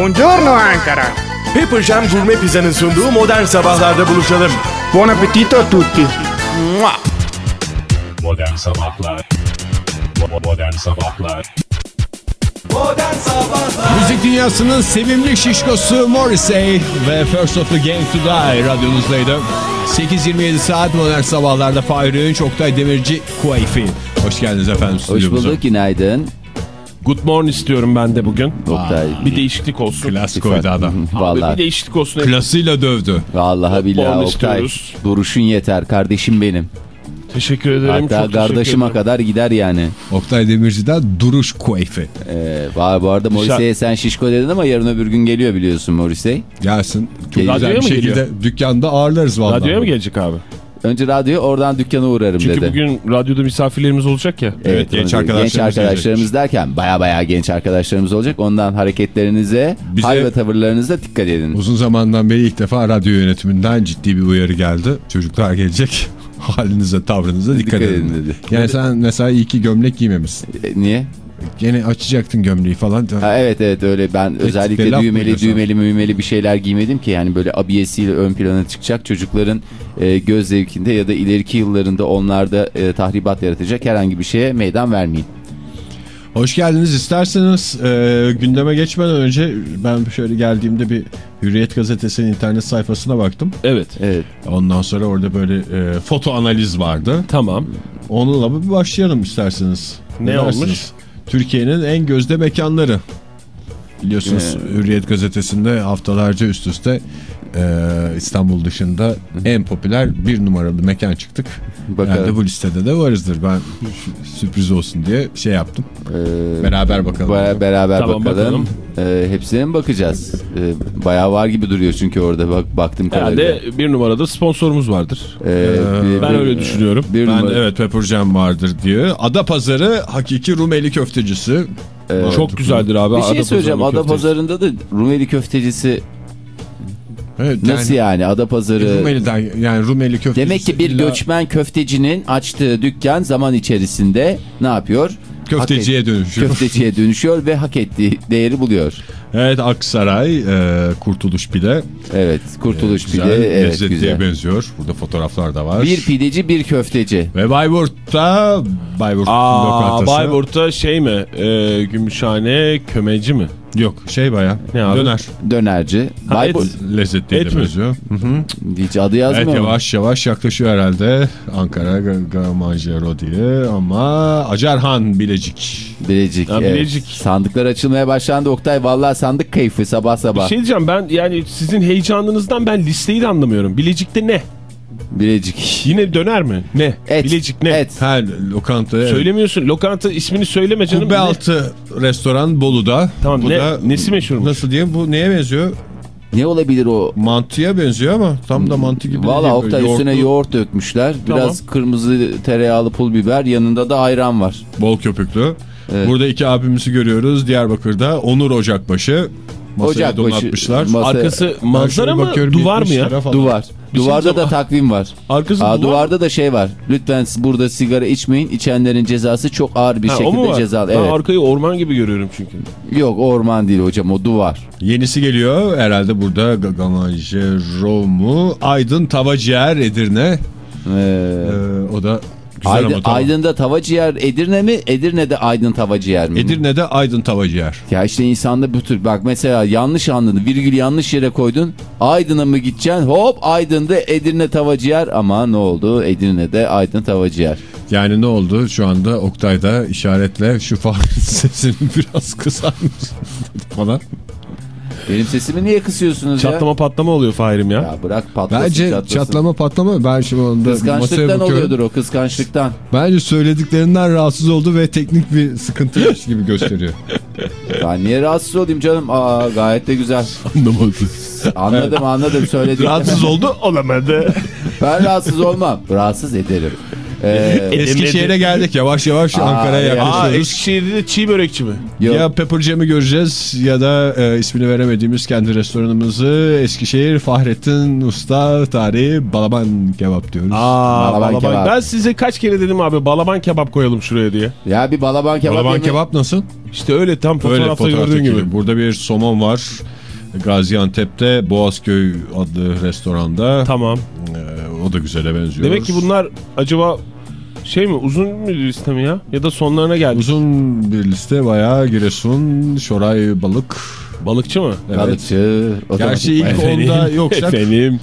Buongiorno Ankara. Pepper Jam Gourmet Pizza'nın sunduğu modern sabahlarda buluşalım. Buon appetito a tutti. Mua! Modern Sabahlar Bo- Modern Sabahlar Müzik dünyasının sevimli şişkosu Morrissey ve First of the Game to Die radyonuzdaydı. 8.27 saat modern sabahlarda Fahir Öğünç, Oktay Demirci, Kuayfi. Hoş geldiniz efendim Hoş bulduk günaydın. Good morning istiyorum ben de bugün. Oktay. Bir değişiklik olsun. Klas koydu adam. Abi bir Vallahi, değişiklik olsun. Klasıyla dövdü. vallahi billahi Oktay. istiyoruz. Duruşun yeter kardeşim benim. Teşekkür ederim. Hatta çok kardeşime ederim. kadar gider yani. Oktay Demirci'den duruş Kuayfi. Ee, var bu arada Morrissey'e sen şişko dedin ama yarın öbür gün geliyor biliyorsun Morrissey. Gelsin. Çok Radyoya güzel bir şekilde geliyor? dükkanda ağırlarız vallahi. Radyoya mı gelecek abi? Önce radyoya oradan dükkana uğrarım Çünkü dedi. bugün radyoda misafirlerimiz olacak ya. Evet, genç arkadaşlarımız genç arkadaşlarımız derken baya baya genç arkadaşlarımız olacak. Ondan hareketlerinize, Bize- hal ve tavırlarınıza dikkat edin. Uzun zamandan beri ilk defa radyo yönetiminden ciddi bir uyarı geldi. Çocuklar gelecek. Halinize, tavrınıza dikkat, Dikkat edin. edin dedi. Yani sen mesela iyi ki gömlek giymemişsin. E, niye? Gene açacaktın gömleği falan. Ha, evet evet öyle ben özellikle laf mı düğmeli düğmeli müğmeli bir şeyler giymedim ki yani böyle abiyesiyle ön plana çıkacak çocukların e, göz zevkinde ya da ileriki yıllarında onlarda e, tahribat yaratacak herhangi bir şeye meydan vermeyin. Hoş geldiniz. İsterseniz e, gündeme geçmeden önce ben şöyle geldiğimde bir Hürriyet Gazetesi'nin internet sayfasına baktım. Evet. Evet. Ondan sonra orada böyle e, foto analiz vardı. Tamam. Onunla bir başlayalım isterseniz. Ne dersiniz? olmuş? Türkiye'nin en gözde mekanları. Biliyorsunuz Hürriyet Gazetesi'nde haftalarca üst üste e, İstanbul dışında en popüler bir numaralı mekan çıktık. Bakalım. Herhalde bu listede de varızdır. Ben sürpriz olsun diye şey yaptım. Ee, Beraber bakalım. baya- beraber Tamam, bakalım. bakalım. Ee, hepsine mi bakacağız? Ee, bayağı var gibi duruyor çünkü orada bak baktım kadarıyla. Herhalde bir numarada sponsorumuz vardır. Ee, bir- Ben bir- öyle düşünüyorum. Bir Ben numara- evet Pepper Jam vardır diyor. Adapazarı hakiki Rumeli köftecisi. Evet. Çok güzeldir abi. Bir şey Adapazarı'nın söyleyeceğim. Adapazarı'nda da Rumeli köftecisi Evet, nasıl yani? Adapazarı... Rumeli'den yani Rumeli köftecisi. Demek ki bir illa göçmen köftecinin açtığı dükkan zaman içerisinde ne yapıyor? köfteciye dönüşüyor. Köfteciye dönüşüyor ve hak ettiği değeri buluyor. Evet Aksaray, e, Kurtuluş Pide. Evet, kurtuluş Güzel, pide, evet lezzetliye güzel. benziyor. Burada fotoğraflar da var. Bir pideci, bir köfteci. Ve Bayburt'ta Bayburt Aa, lokantası. Bayburt'ta şey mi? Ee, Gümüşhane kömeci mi? Yok şey baya Ne abi? döner. Dönerci. Ha, et. Lezzetliye Et benziyor. Hı hı. Hiç adı yazmıyor Evet yavaş yavaş yaklaşıyor herhalde. Ankara Gamanjero diye ama Acarhan Bilecik. Bilecik. Ha, evet. Bilecik. Sandıklar açılmaya başlandı Oktay. Vallahi sandık keyfi sabah Bir sabah. şey diyeceğim ben yani sizin heyecanınızdan ben listeyi de anlamıyorum. Bilecik'te ne? Bilecik. Yine döner mi? Ne? Et. Bilecik ne? Et. Her lokantaya. Söylemiyorsun. Lokanta ismini söyleme canım. Kubbe Ne? altı restoran Bolu'da. Tamam, bu ne- da, nesi meşhurmuş? Nasıl diyeyim bu neye benziyor? Ne olabilir o? Mantıya benziyor ama tam da mantı gibi Valla değil. Oktay Böyle üstüne yoğurtlu, yoğurt dökmüşler. Biraz kırmızı tereyağlı pul biber. Yanında da ayran var. Bol köpüklü. Evet. Burada iki abimizi görüyoruz Diyarbakır'da. Onur Ocakbaşı. Masaya Ocakbaşı, donatmışlar. mas- Arkası manzara mı? Duvar mı 70 ya? falan. Duvar. Şey Duvarda da takvim var. Arkası Aa, duvar. duvarda da şey var. Lütfen burada sigara içmeyin. İçenlerin cezası çok ağır bir Ha, şekilde cezalı. Ben Evet. arkayı orman gibi görüyorum çünkü. Yok orman değil hocam o duvar. Yenisi geliyor. Herhalde burada Gagamajero mu? Aydın Tavaciğer Edirne. Ee, Ee, o da güzel Aydın, ama tamam. Aydın'da tava ciğer Edirne mi? Edirne'de Aydın tava ciğer mi? Edirne'de Aydın Tavaciğer. Ya işte insanda bu tür bak mesela yanlış anladın virgül yanlış yere koydun Aydın'a mı gideceksin hop Aydın'da Edirne tava ciğer ama ne oldu Edirne'de Aydın tava ciğer. Yani ne oldu? Şu anda Oktay'da işaretle şu Fahri'nin sesini biraz kısar mısın falan. Benim sesimi niye kısıyorsunuz ya? Çatlama patlama oluyor Fahir'im ya. Ya bırak patlasın Bence çatlasın. çatlama patlama ben şimdi onda Kıskançlıktan oluyordur o kıskançlıktan. Bence söylediklerinden rahatsız oldu ve teknik bir sıkıntıymış gibi gösteriyor. Ben niye rahatsız olayım canım? Aa gayet de güzel. Anlamadım. Anladım anladım söyledim. Rahatsız oldu olamadı. Ben rahatsız olmam. Rahatsız ederim. Ee, Eskişehir'e geldik yavaş yavaş Ankara'ya evet. Aa yaklaşıyoruz. Eskişehir'de de çiğ börekçi mi? yok. Ya Pepper Jam'i göreceğiz ya da e, ismini veremediğimiz kendi restoranımızı Eskişehir Fahrettin Usta tarihi Balaban Kebap diyoruz. Aa Balaban balaban. kebap. Ben size kaç kere dedim abi balaban kebap koyalım şuraya diye. Ya bir balaban kebap Balaban yeme- Kebap nasıl? İşte öyle tam Öyle fotoğrafta gördüğün fotoğraftaki gibi. gibi. Burada bir somon var. Gaziantep'te Boğazköy adlı restoranda. Tamam. Ee, o da güzele benziyor. Demek ki bunlar acaba şey mi uzun bir liste mi ya? Ya da sonlarına geldik. Uzun bir liste bayağı Giresun, Şoray Balık. Balıkçı mı? Evet. Balıkçı. Gerçi ilk Efendim, onda yoksak. Efendim.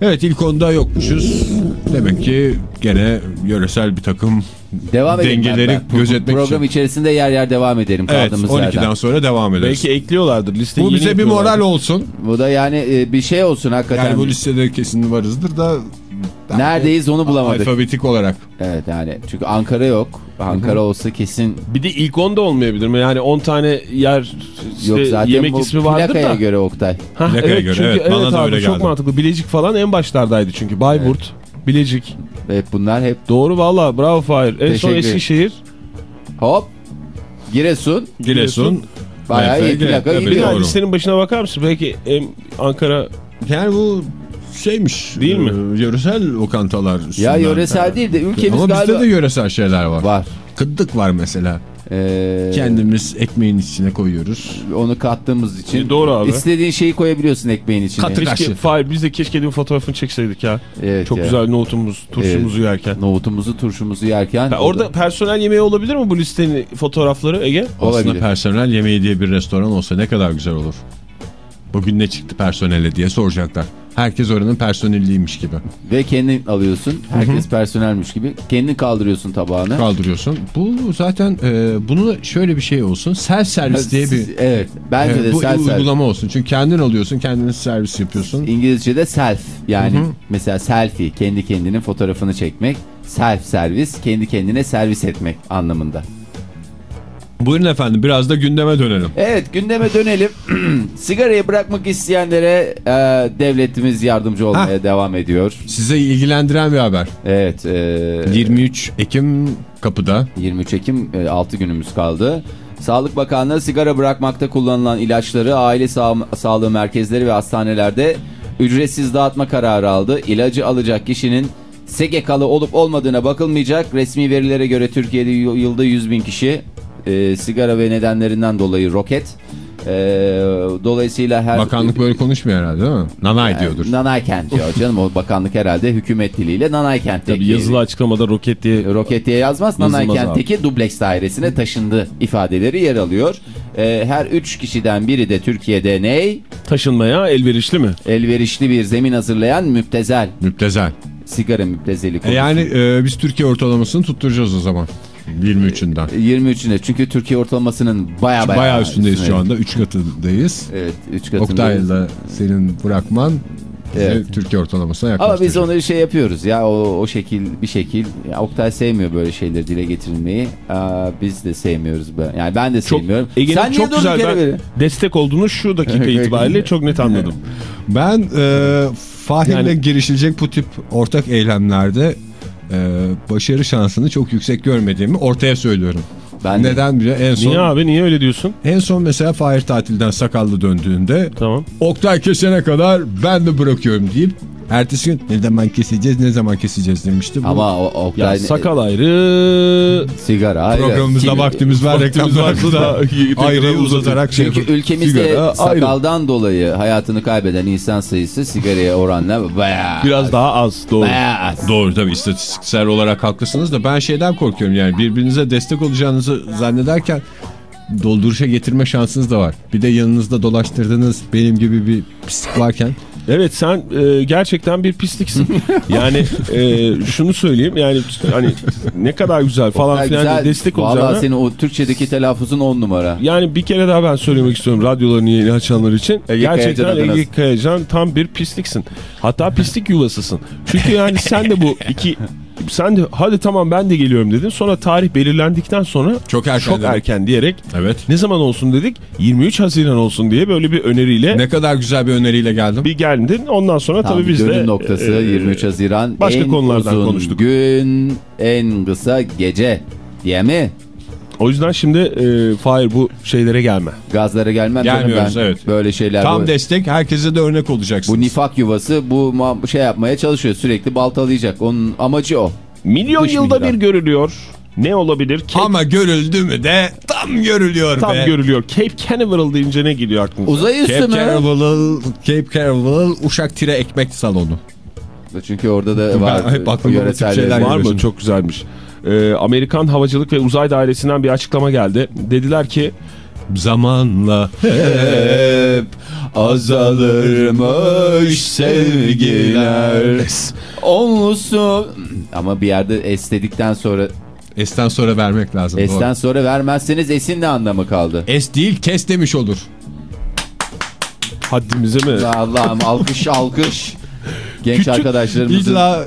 Evet ilk onda yokmuşuz. Demek ki gene yöresel bir takım Devam dengeleri Ben- ben- gözetmek Program için. içerisinde yer yer devam edelim Evet kaldığımız 12'den yerden. sonra devam ederiz. Belki ekliyorlardır. Liste bu bize bir moral olsun. Bu da yani e, bir şey olsun hakikaten. Yani bu listede kesin varızdır da Neredeyiz onu bulamadık. alfabetik olarak. Evet yani çünkü Ankara yok. Ankara olsa kesin Bir de ilk 10'da olmayabilir mi? Yani 10 tane yer işte yok zaten yemek ismi vardır plakaya da. göre Oktay. Hah, Plakaya evet, göre, çünkü, evet, bana da abi, öyle çok geldi. mantıklı. Bilecik falan en başlardaydı çünkü. Bayburt, Bilecik. Hep bunlar hep Doğru valla bravo Fahir. En son Teşekkür. Eskişehir. hop Giresun Giresun. bayağı iyi plaka gidiyor. listenin başına bakar mısın? Belki Ankara Yani bu şeymiş. Değil mi? e, Yöresel lokantalar. Ya yöresel değil de ülkemiz Ama galiba bizde de yöresel şeyler var. var. Kıddık var mesela. Ee, Kendimiz ekmeğin içine koyuyoruz. onu kattığımız için E, doğru abi. istediğin şeyi koyabiliyorsun ekmeğin içine. Katı keşke, kaşı. Fahir biz de keşke bir fotoğrafını çekseydik ya. Evet Çok ya. güzel nohutumuz, turşumuzu yerken. Nohutumuzu turşumuzu yerken. O orada da- personel yemeği olabilir mi bu listenin fotoğrafları Ege? Olabilir. Aslında personel yemeği diye bir restoran olsa ne kadar güzel olur. Bugün ne çıktı personele diye soracaklar. Herkes oranın personeliymiş gibi. Ve kendin alıyorsun. Herkes personelmiş gibi. Kendin kaldırıyorsun tabağını. Kaldırıyorsun. Bu zaten e, bunu şöyle bir şey olsun. Self servis diye bir Evet. Bence e, de bu self uygulama olsun. Çünkü kendin alıyorsun, kendin servis yapıyorsun. İngilizce'de self. Yani mesela selfie. Kendi kendinin fotoğrafını çekmek. Self servis. Kendi kendine servis etmek anlamında. Buyurun efendim biraz da gündeme dönelim. Evet gündeme dönelim. Sigarayı bırakmak isteyenlere e, devletimiz yardımcı olmaya devam ediyor. Size ilgilendiren bir haber. Evet. e, 23 Ekim kapıda. 23 Ekim 6 günümüz kaldı. Sağlık Bakanlığı sigara bırakmakta kullanılan ilaçları aile sağ sağlığı merkezleri ve hastanelerde ücretsiz dağıtma kararı aldı. İlacı alacak kişinin SGK'lı olup olmadığına bakılmayacak. Resmi verilere göre Türkiye'de yılda 100 bin kişi e, sigara ve nedenlerinden dolayı roket. E, dolayısıyla her... Bakanlık böyle konuşmuyor herhalde değil mi? Nanay Yani diyordur. Nanay kent diyor canım o bakanlık herhalde hükümet diliyle Nanay kentteki. Tabii yazılı açıklamada roket diye Roket diye yazmaz. Nanay kentteki dubleks dairesine taşındı ifadeleri yer alıyor. Ee, her üç kişiden biri de Türkiye'de ney? taşınmaya elverişli mi? Elverişli bir zemin hazırlayan müptezel. Müptezel. Sigara müptezeli E konusu. yani e, biz Türkiye ortalamasını tutturacağız o zaman. 23'ünden. 23'üne çünkü Türkiye ortalamasının baya baya, Bayağı üstündeyiz üstüne. şu anda. 3 katındayız. Evet 3 katındayız. Oktay'la senin bırakman Evet. Türkiye ortalamasına Ama yaklaştıracak. biz onu şey yapıyoruz ya o, o şekil bir şekil. Ya, Oktay sevmiyor böyle şeyleri dile getirilmeyi. Aa, biz de sevmiyoruz. böyle. Yani ben de Çok, sevmiyorum. Ege'nin Sen çok güzel ben böyle? destek olduğunu şu dakika itibariyle çok net anladım. Ben e, Fahir'le Yani- girişilecek bu tip ortak eylemlerde e, başarı şansını çok yüksek görmediğimi ortaya söylüyorum. Ben de- Neden bile en son Niye abi niye öyle diyorsun? en son mesela Fahir tatilden sakallı döndüğünde Tamam. Oktay kesene kadar ben de bırakıyorum deyip ertesi gün ne zaman keseceğiz ne zaman keseceğiz demişti. Bu Ama o, Oktay Ya sakal ayrı. sigara ayrı. programımızda Kim- vaktimiz var Vaktimiz reklamlarda varsa da- ayrıyı uzatarak şey Çünkü ülkemizde Sigara ayrı. sakaldan dolayı hayatını kaybeden insan sayısı sigaraya oranla bayağı Biraz daha az doğru. bayağı az. Doğru tabii istatistiksel olarak haklısınız da ben şeyden korkuyorum yani birbirinize destek olacağınızı zannederken dolduruşa getirme şansınız da var. Bir de yanınızda dolaştırdığınız benim gibi bir pislik varken Evet sen e, gerçekten bir pisliksin. yani e, şunu söyleyeyim yani hani ne kadar güzel falan filan güzel. destek Vallahi olacağına. senin o Türkçedeki telaffuzun on numara. Yani bir kere daha ben söylemek istiyorum radyolarını yeni açanlar için. E, gerçekten. Ege Kayacan tam bir pisliksin. Hatta pislik yuvasısın. Çünkü yani sen de bu iki sen de hadi tamam ben de geliyorum dedin. Sonra tarih belirlendikten sonra Çok erken çok erken diyerek Evet. ne zaman olsun dedik 23 Haziran olsun diye böyle bir öneriyle Ne kadar güzel bir öneriyle geldim. bir geldin. Ondan sonra Tam tabii biz de dönüm noktası e, 23 Haziran. başka en konulardan uzun konuştuk. gün, en kısa gece. Diye mi? O yüzden şimdi e, Fahir bu şeylere gelme. Gazlara gelmem Gelmiyoruz, ben. evet. Böyle şeyler. Tam bu, destek herkese de örnek olacaksınız. bu nifak yuvası bu şey yapmaya çalışıyor. Sürekli baltalayacak. Onun amacı o. Milyon Dış yılda mihrak. bir görülüyor. Ne olabilir? Cape, Ama görüldü mü de tam görülüyor tam be. görülüyor. Cape Canaveral deyince ne geliyor aklınıza? Uzay üstü Cape mü? Canaveral, Cape Canaveral Uşak Tire Ekmek Salonu. Çünkü orada da var. Ben hep aklıma bu tip şeyler Var mı? Çok güzelmiş. Ee, Amerikan Havacılık ve Uzay Dairesi'nden bir açıklama geldi. Dediler ki Zamanla hep azalırmış sevgiler. Onlusu ama bir yerde es dedikten sonra Es'ten sonra vermek lazım. esten sonra vermezseniz esin ne anlamı kaldı? Es değil kes demiş olur. haddimize mi? Allah'ım alkış alkış. Genç Küçük- arkadaşlarımızın İlla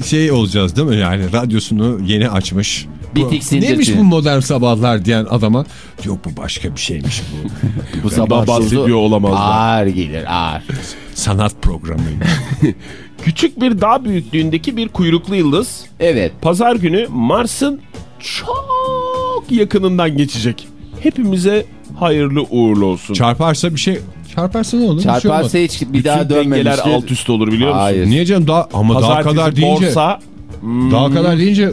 e, şey olacağız değil mi yani radyosunu yeni açmış. Bir. Neymiş bu modern sabahlar diyen adama yok bu başka bir şeymiş bu. bu sabah bahsediyor olamazlar. Ağır gelir ağır. Sanat programıymış. Küçük bir dağ büyüklüğündeki bir kuyruklu yıldız Evet. pazar günü Mars'ın çok yakınından geçecek. Hepimize hayırlı uğurlu olsun. Çarparsa bir şey çarparsa ne olur? Bir şey. Çarparsa hiç bir daha Bütün dengeler dönmemiştir. alt üst olur biliyor musun? Hayır. Niye canım daha ama daha Pazartesi kadar deyince borsa daha kadar deyince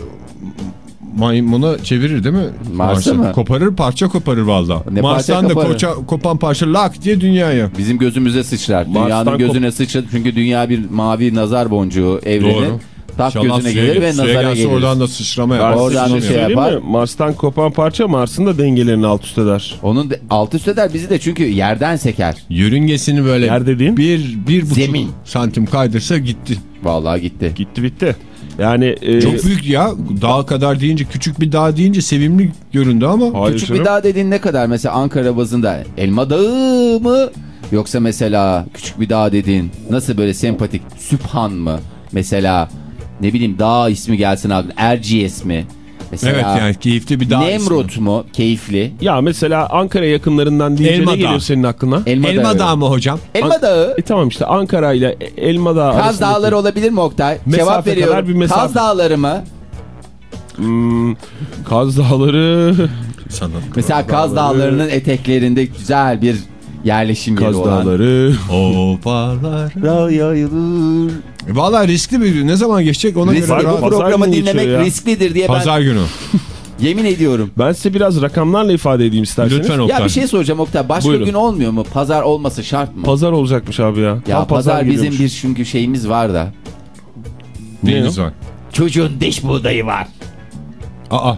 maymuna çevirir değil mi? Mars'ı mı? Koparır parça koparır valla. Mars'tan da koça, kopan parça lak diye dünyaya. Bizim gözümüze sıçrar. Mars'tan Dünyanın gözüne sıçrar. Çünkü dünya bir mavi nazar boncuğu evreni. Doğru. Tak İnşallah gözüne gelir ve nazara gelir. oradan da sıçrama yapar. Oradan da şey yapar. mi? Mars'tan kopan parça Mars'ın da dengelerini alt üst eder. Onun de- alt üst eder bizi de çünkü yerden seker. Yörüngesini böyle Yer dediğin? bir, bir buçuk Zemin. santim kaydırsa gitti. Vallahi gitti. Gitti bitti. Yani e, Çok büyük ya. Dağ kadar deyince küçük bir dağ deyince sevimli göründü ama Hayır Küçük canım. bir dağ dediğin ne kadar? Mesela Ankara bazında Elma Dağı mı? Yoksa mesela küçük bir dağ dediğin nasıl böyle sempatik Sübhan mı? Mesela ne bileyim dağ ismi gelsin aklına. Erciyes mi? Mesela evet yani keyifli bir dağ. Nemrut mu? Keyifli. Ya mesela Ankara yakınlarından deyince Elma ne geliyor Dağı. senin aklına? Elma, Elma Dağı. Dağı mı hocam? Elma An- Dağı. E tamam işte Ankara ile Elma Dağı Kaz arasındaki- Dağları olabilir mi Oktay? Mesafe Cevap veriyorum. kadar bir mesafe. Kaz Dağları mı? Hmm, Kaz Dağları Sanat. Mesela Kaz Dağları'nın eteklerinde güzel bir yerleşim yeri Kaz olan. Dağları Ovalar. Yayılır. Valla riskli bir ne zaman geçecek ona Riskli göre. Bu mı? Pazar programı günü dinlemek ya. risklidir diye Pazar günü. ben yemin ediyorum. Ben size biraz rakamlarla ifade edeyim isterseniz. Lütfen Oktay. Ya bir şey soracağım Oktay. Başka Buyurun. gün olmuyor mu? Pazar olması şart mı? Pazar olacakmış abi ya. ya Tam pazar, bizim bir çünkü şeyimiz var da. Neyiniz var? Çocuğun diş buğdayı var. Aa.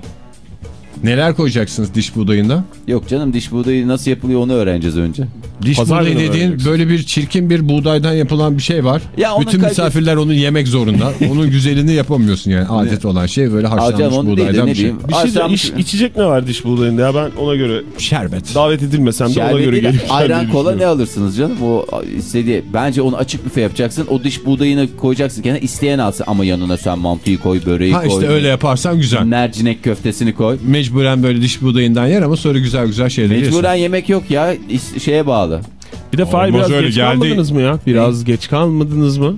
Neler koyacaksınız diş buğdayında? Yok canım diş buğdayı nasıl yapılıyor onu öğreneceğiz önce. Diş Pazar buğdayı dediğin böyle bir çirkin bir buğdaydan yapılan bir şey var. Ya Bütün misafirler onu yemek zorunda. Onun güzelini yapamıyorsun yani. Adet olan şey böyle Alacağım haşlanmış değil de buğdaydan ne bir şey. Bir şey de iç- içecek ne var diş buğdayında ya ben ona göre Şerbet. davet edilmesem de ona göre gelip ayran kola ne alırsınız canım? O istediği. Bence onu açık büfe yapacaksın. O diş buğdayını koyacaksın kenara isteyen alsın. Ama yanına sen mantıyı koy, böreği Ha koy. işte öyle yaparsan güzel. Mercinek köftesini koy. Mecburen böyle diş buğdayından yer ama sonra güzel güzel şeyler yersin. Mecburen yemek yok ya. Şeye bağlı. Bir de Fahir biraz öyle, geç geldi. kalmadınız mı ya? Biraz geç kalmadınız mı?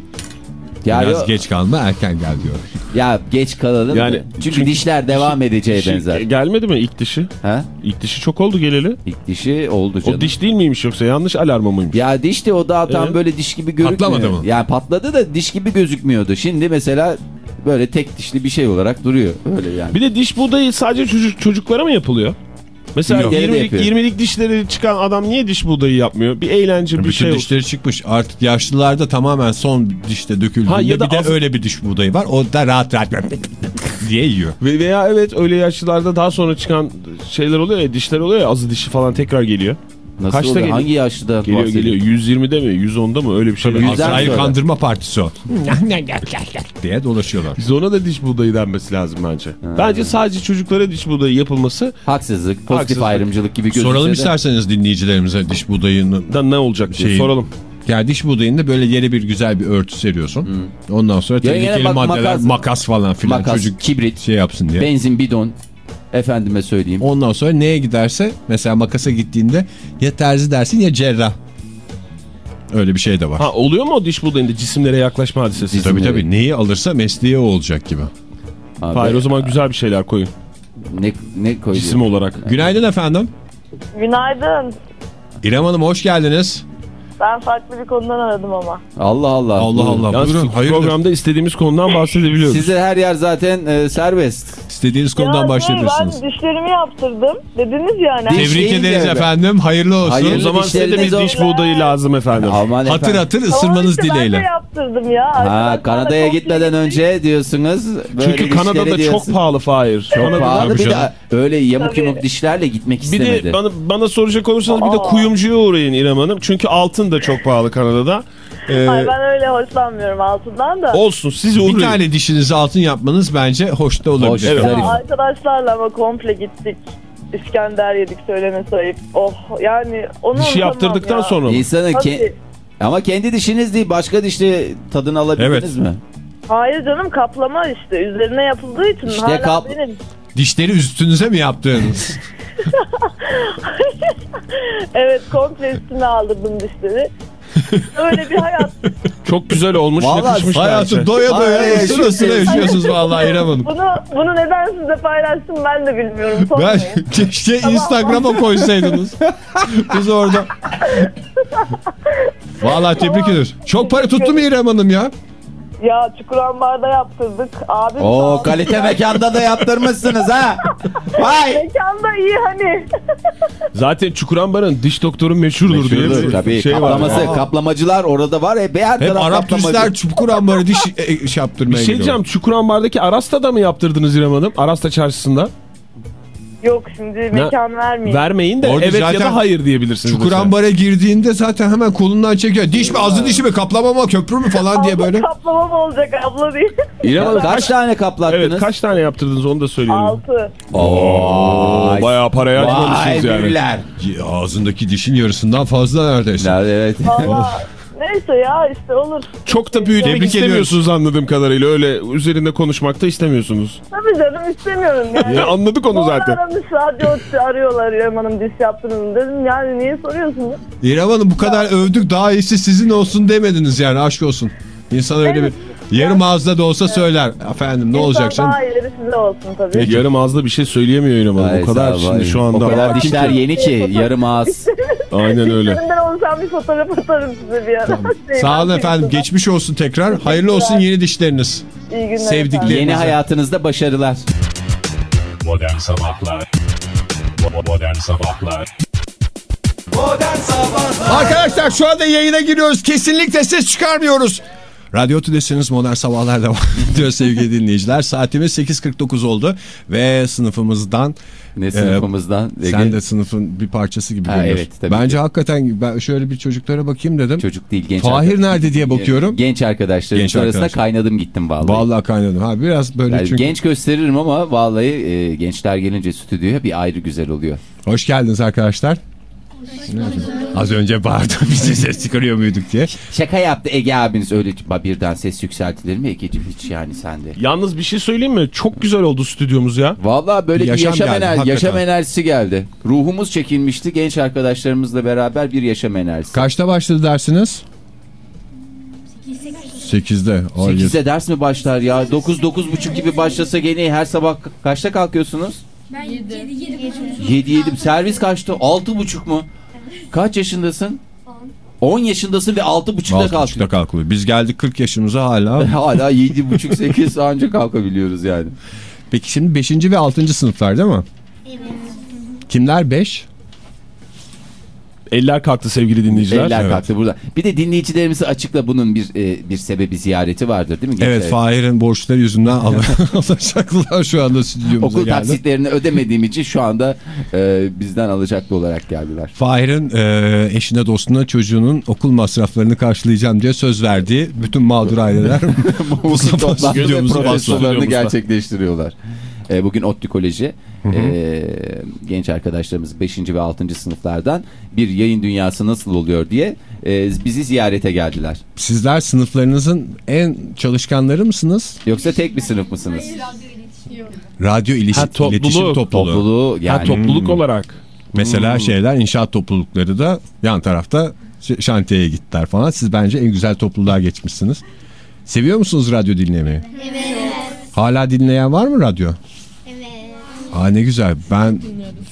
Ya, Biraz yo- geç kalma erken gel diyor. ya geç kalalım. Yani çünkü, çünkü dişler devam edeceğe Dişi- benzer. gelmedi mi ilk dişi? Ha? İlk dişi çok oldu geleli. İlk dişi oldu canım. O diş değil miymiş yoksa yanlış alarma mıymış? Ya diş de o daha tam Evet. böyle diş gibi gözükmüyor. Patlamadı mı? Yani patladı da diş gibi gözükmüyordu. Şimdi mesela böyle tek dişli bir şey olarak duruyor. Öyle yani. Bir de diş buğdayı sadece çocuk, çocuklara mı yapılıyor? Mesela Yok. Yeri de 20'lik, yapıyor. 20'lik dişleri çıkan adam niye diş buğdayı yapmıyor? Bir eğlence bir Bütün şey olsun. dişleri çıkmış. Artık yaşlılarda tamamen son dişte döküldüğünde Ha, ya da bir de az- öyle bir diş buğdayı var. O da rahat rahat diye yiyor. Ve veya evet öyle yaşlılarda daha sonra çıkan şeyler oluyor ya dişler oluyor ya azı dişi falan tekrar geliyor. Nasıl kaçta oluyor? geliyor? Hangi yaşta Geliyor geliyor 120'de mi 110'da mı öyle bir şey. Sonra. kandırma partisi o. diye dolaşıyorlar. Biz ona da diş buğdayı denmesi lazım bence. Bence sadece çocuklara diş buğdayı yapılması Haksızlık, pozitif Haksızlık. ayrımcılık gibi gözükse Soralım de. isterseniz dinleyicilerimize diş buğdayını da ne olacak diye Şeyin- soralım. Yani diş budayında böyle yere bir güzel bir örtü seriyorsun. Ondan sonra tehlikeli maddeler, makas- makas, falan filan Makas, çocuk kibrit, şey yapsın diye. benzin bidon. Efendime söyleyeyim. Ondan sonra neye giderse mesela makasa gittiğinde ya terzi dersin ya cerrah. Öyle bir şey de var. Ha oluyor mu o diş budayında cisimlere yaklaşma hadisesi? Cisim- tabii tabii neyi alırsa mesleği o olacak gibi. Abi, Hayır o zaman güzel bir şeyler koyun. ne, ne koyuyor? Cisim olarak. Günaydın efendim. Günaydın. İrem Hanım hoş geldiniz. Ben farklı bir konudan aradım ama. Allah Allah. Allah. Allah. Yalnız Buyurun hayırdır. programda istediğimiz konudan bahsedebiliyoruz. Size her yer zaten e, serbest. İstediğiniz konudan Ya başlayabilirsiniz. Ben dişlerimi yaptırdım. Dediniz yani. Diş- Tebrik ederiz de- efendim. Hayırlı olsun. Hayırlı o zaman size de bir diş buğdayı lazım efendim. Aman Hatır efendim. hatır Tamam ısırmanız işte Ben de dileğiyle. yaptırdım ya. Ha, Kanada'ya gitmeden gittik. önce diyorsunuz. Böyle Çünkü Kanada'da diyorsun. çok pahalı Fahir. Çok Kanada'da- pahalı bir de öyle yamuk Tabii. yumuk dişlerle gitmek Bir istemedi. de bana, bana soracak olursanız bir de kuyumcuya uğrayın İrem Hanım. Çünkü altın da çok pahalı Kanada'da. Ee, Ay ben öyle hoşlanmıyorum altından da. olsun siz Bir uğrayın. tane dişinizi altın yapmanız bence hoş da olabilir. Hoş, Evet. Arkadaşlarla ama komple gittik. İskender yedik söyleme sayıp. Oh yani onu Dişi yaptırdıktan ya. sonra mı? İnsanın ke- ama kendi dişiniz değil başka dişli tadını alabildiniz mi? Hayır canım kaplama işte. Üzerine yapıldığı için İşte hala kap- benim. Dişleri üstünüze mi yaptınız? Evet komple üstüne aldırdım dişleri. Öyle bir hayat. Çok güzel olmuş Vallahi yakışmış bence. Hayatı doya doya Ay, yaşıyorsunuz. yaşıyorsunuz vallahi İrem Hanım. Bunu bunu neden size paylaştım ben de bilmiyorum. Ben Sormayın. keşke Instagram'a koysaydınız. Biz orada. Vallahi tebrik ederiz. Çok para tuttu mu İrem Hanım ya? Ya Çukurambar'da yaptırdık. Abim sağ Oo kalite mekanda da yaptırmışsınız ha. Vay. Mekanda iyi hani. Zaten Çukurambar'ın diş doktoru meşhurdur diye Meşhurdur, bir tabii şey var. kaplaması, kaplamacılar orada var hep her Hep taraf Arap kaplamacı. turistler çukur ambarı diş e, şey yaptırmaya Bir şey gidiyor. diyeceğim Çukurambar'daki Arasta'da mı yaptırdınız İrem Hanım? Arasta çarşısında. Yok şimdi mekan vermeyeyim. Vermeyin de Orada evet ya da hayır diyebilirsiniz. Çukur mesela. ambara girdiğinde zaten hemen kolundan çekiyor. Diş mi ağzı dişi mi kaplama mı köprü mü falan diye böyle. Kaplama mı olacak abla değil. İrem Hanım Kaç tane kaplattınız? Evet kaç tane yaptırdınız onu da söyleyelim. Altı. Oo, Bayağı parayı Vay açmamışsınız yani. müller. Ağzındaki dişin yarısından fazla neredeyse. Evet. Valla neyse ya işte olur. Çok da büyütmek Tebrik istemiyorsunuz anladığım kadarıyla. Öyle üzerinde konuşmak da istemiyorsunuz. Tabii canım istemiyorum yani. Ya anladık onu zaten. aramış radyo arıyorlar İrem Hanım diş yaptınız dedim yani niye soruyorsunuz? İrem Hanım bu kadar övdük daha iyisi sizin olsun demediniz yani aşk olsun. İnsan öyle bir yarım ağızda da olsa söyler. Efendim ne olacak canım? daha ileri size olsun tabii. Yarım ağızda bir şey söyleyemiyor. Ay, O kadar şimdi şu anda. O kadar dişler ki. yeni ki yarım ağız. Aynen öyle. Dişlerimden olsam bir fotoğraf atarım size bir ara. Şey, Sağ olun efendim geçmiş olsun tekrar. Hayırlı olsun yeni dişleriniz. İyi günler Sevdikleri- efendim. Yeni hayatınızda başarılar. Modern Sabahlar Bo- Modern Sabahlar Arkadaşlar şu anda yayına giriyoruz. Kesinlikle ses çıkarmıyoruz. Radyo Tülesi'niz Modern Sabahlar devam ediyor sevgili dinleyiciler. Saatimiz 8.49 oldu ve sınıfımızdan Ne sınıfımızdan. Ee, sen de sınıfın bir parçası gibi görünüyorsun. evet, tabii Bence ki. hakikaten ben şöyle bir çocuklara bakayım dedim. Çocuk değil genç Fahir nerede diye bakıyorum. Genç arkadaşlarım Genç arasında arkadaş. kaynadım gittim vallahi. Vallahi kaynadım. Ha biraz böyle Yani çünkü. Genç gösteririm ama vallahi e, gençler gelince stüdyoya bir ayrı güzel oluyor. Hoş geldiniz arkadaşlar. Az önce bağırdı bize ses çıkarıyor muyduk diye. Şaka yaptı Ege abiniz öyle birden ses yükseltilir mi Ege'ciğim hiç yani sende. Yalnız bir şey söyleyeyim mi? Çok güzel oldu stüdyomuz ya. Vallahi böyle Yaşam bir yaşam, geldi, ener hakikaten. yaşam enerjisi geldi. Ruhumuz çekilmişti genç arkadaşlarımızla beraber bir yaşam enerjisi. Kaçta başladı dersiniz? 8'de. 8'de ders mi başlar ya? 9 9.30 gibi başlasa gene her sabah ka- kaçta kalkıyorsunuz? Ben 7 7 7 7 servis kaçtı? 6.30 mu? Kaç yaşındasın? 10 yaşındasın ve 6.30'da kalkıyorsun. 6.30'da kalkılıyor. Biz geldik 40 yaşımıza hala. Hala 7.30 8 anca kalkabiliyoruz yani. Peki şimdi 5. ve 6. sınıflar değil mi? Evet. Kimler 5? Eller kalktı sevgili dinleyiciler. Eller Evet. kalktı burada. Bir de dinleyicilerimize açıkla bunun bir e, bir sebebi ziyareti vardır değil mi? Evet Gençler? Fahir'in borçları yüzünden al alacaklılar şu anda stüdyomuza Okul geldi. taksitlerini ödemediğim için şu anda e, bizden alacaklı olarak geldiler. Fahir'in e, eşine dostuna çocuğunun okul masraflarını karşılayacağım diye söz verdiği bütün mağdur aileler Bu protestolarını bastılar. gerçekleştiriyorlar. E, bugün ODTÜ Koleji e, genç arkadaşlarımız 5. ve 6. sınıflardan bir yayın dünyası nasıl oluyor diye e, bizi ziyarete geldiler. Sizler sınıflarınızın en çalışkanları mısınız? Yoksa tek bir sınıf mısınız? Radyo ilişki, Ha, topluluğu. iletişim topluluğu. Topluluğu yani. Ha, topluluk olarak. Mesela şeyler inşaat toplulukları da yan tarafta şantiyeye gittiler falan. Siz bence en güzel topluluğa geçmişsiniz. Seviyor musunuz radyo dinlemeyi? Evet. Hala dinleyen var mı radyo? Aa ne güzel. Ben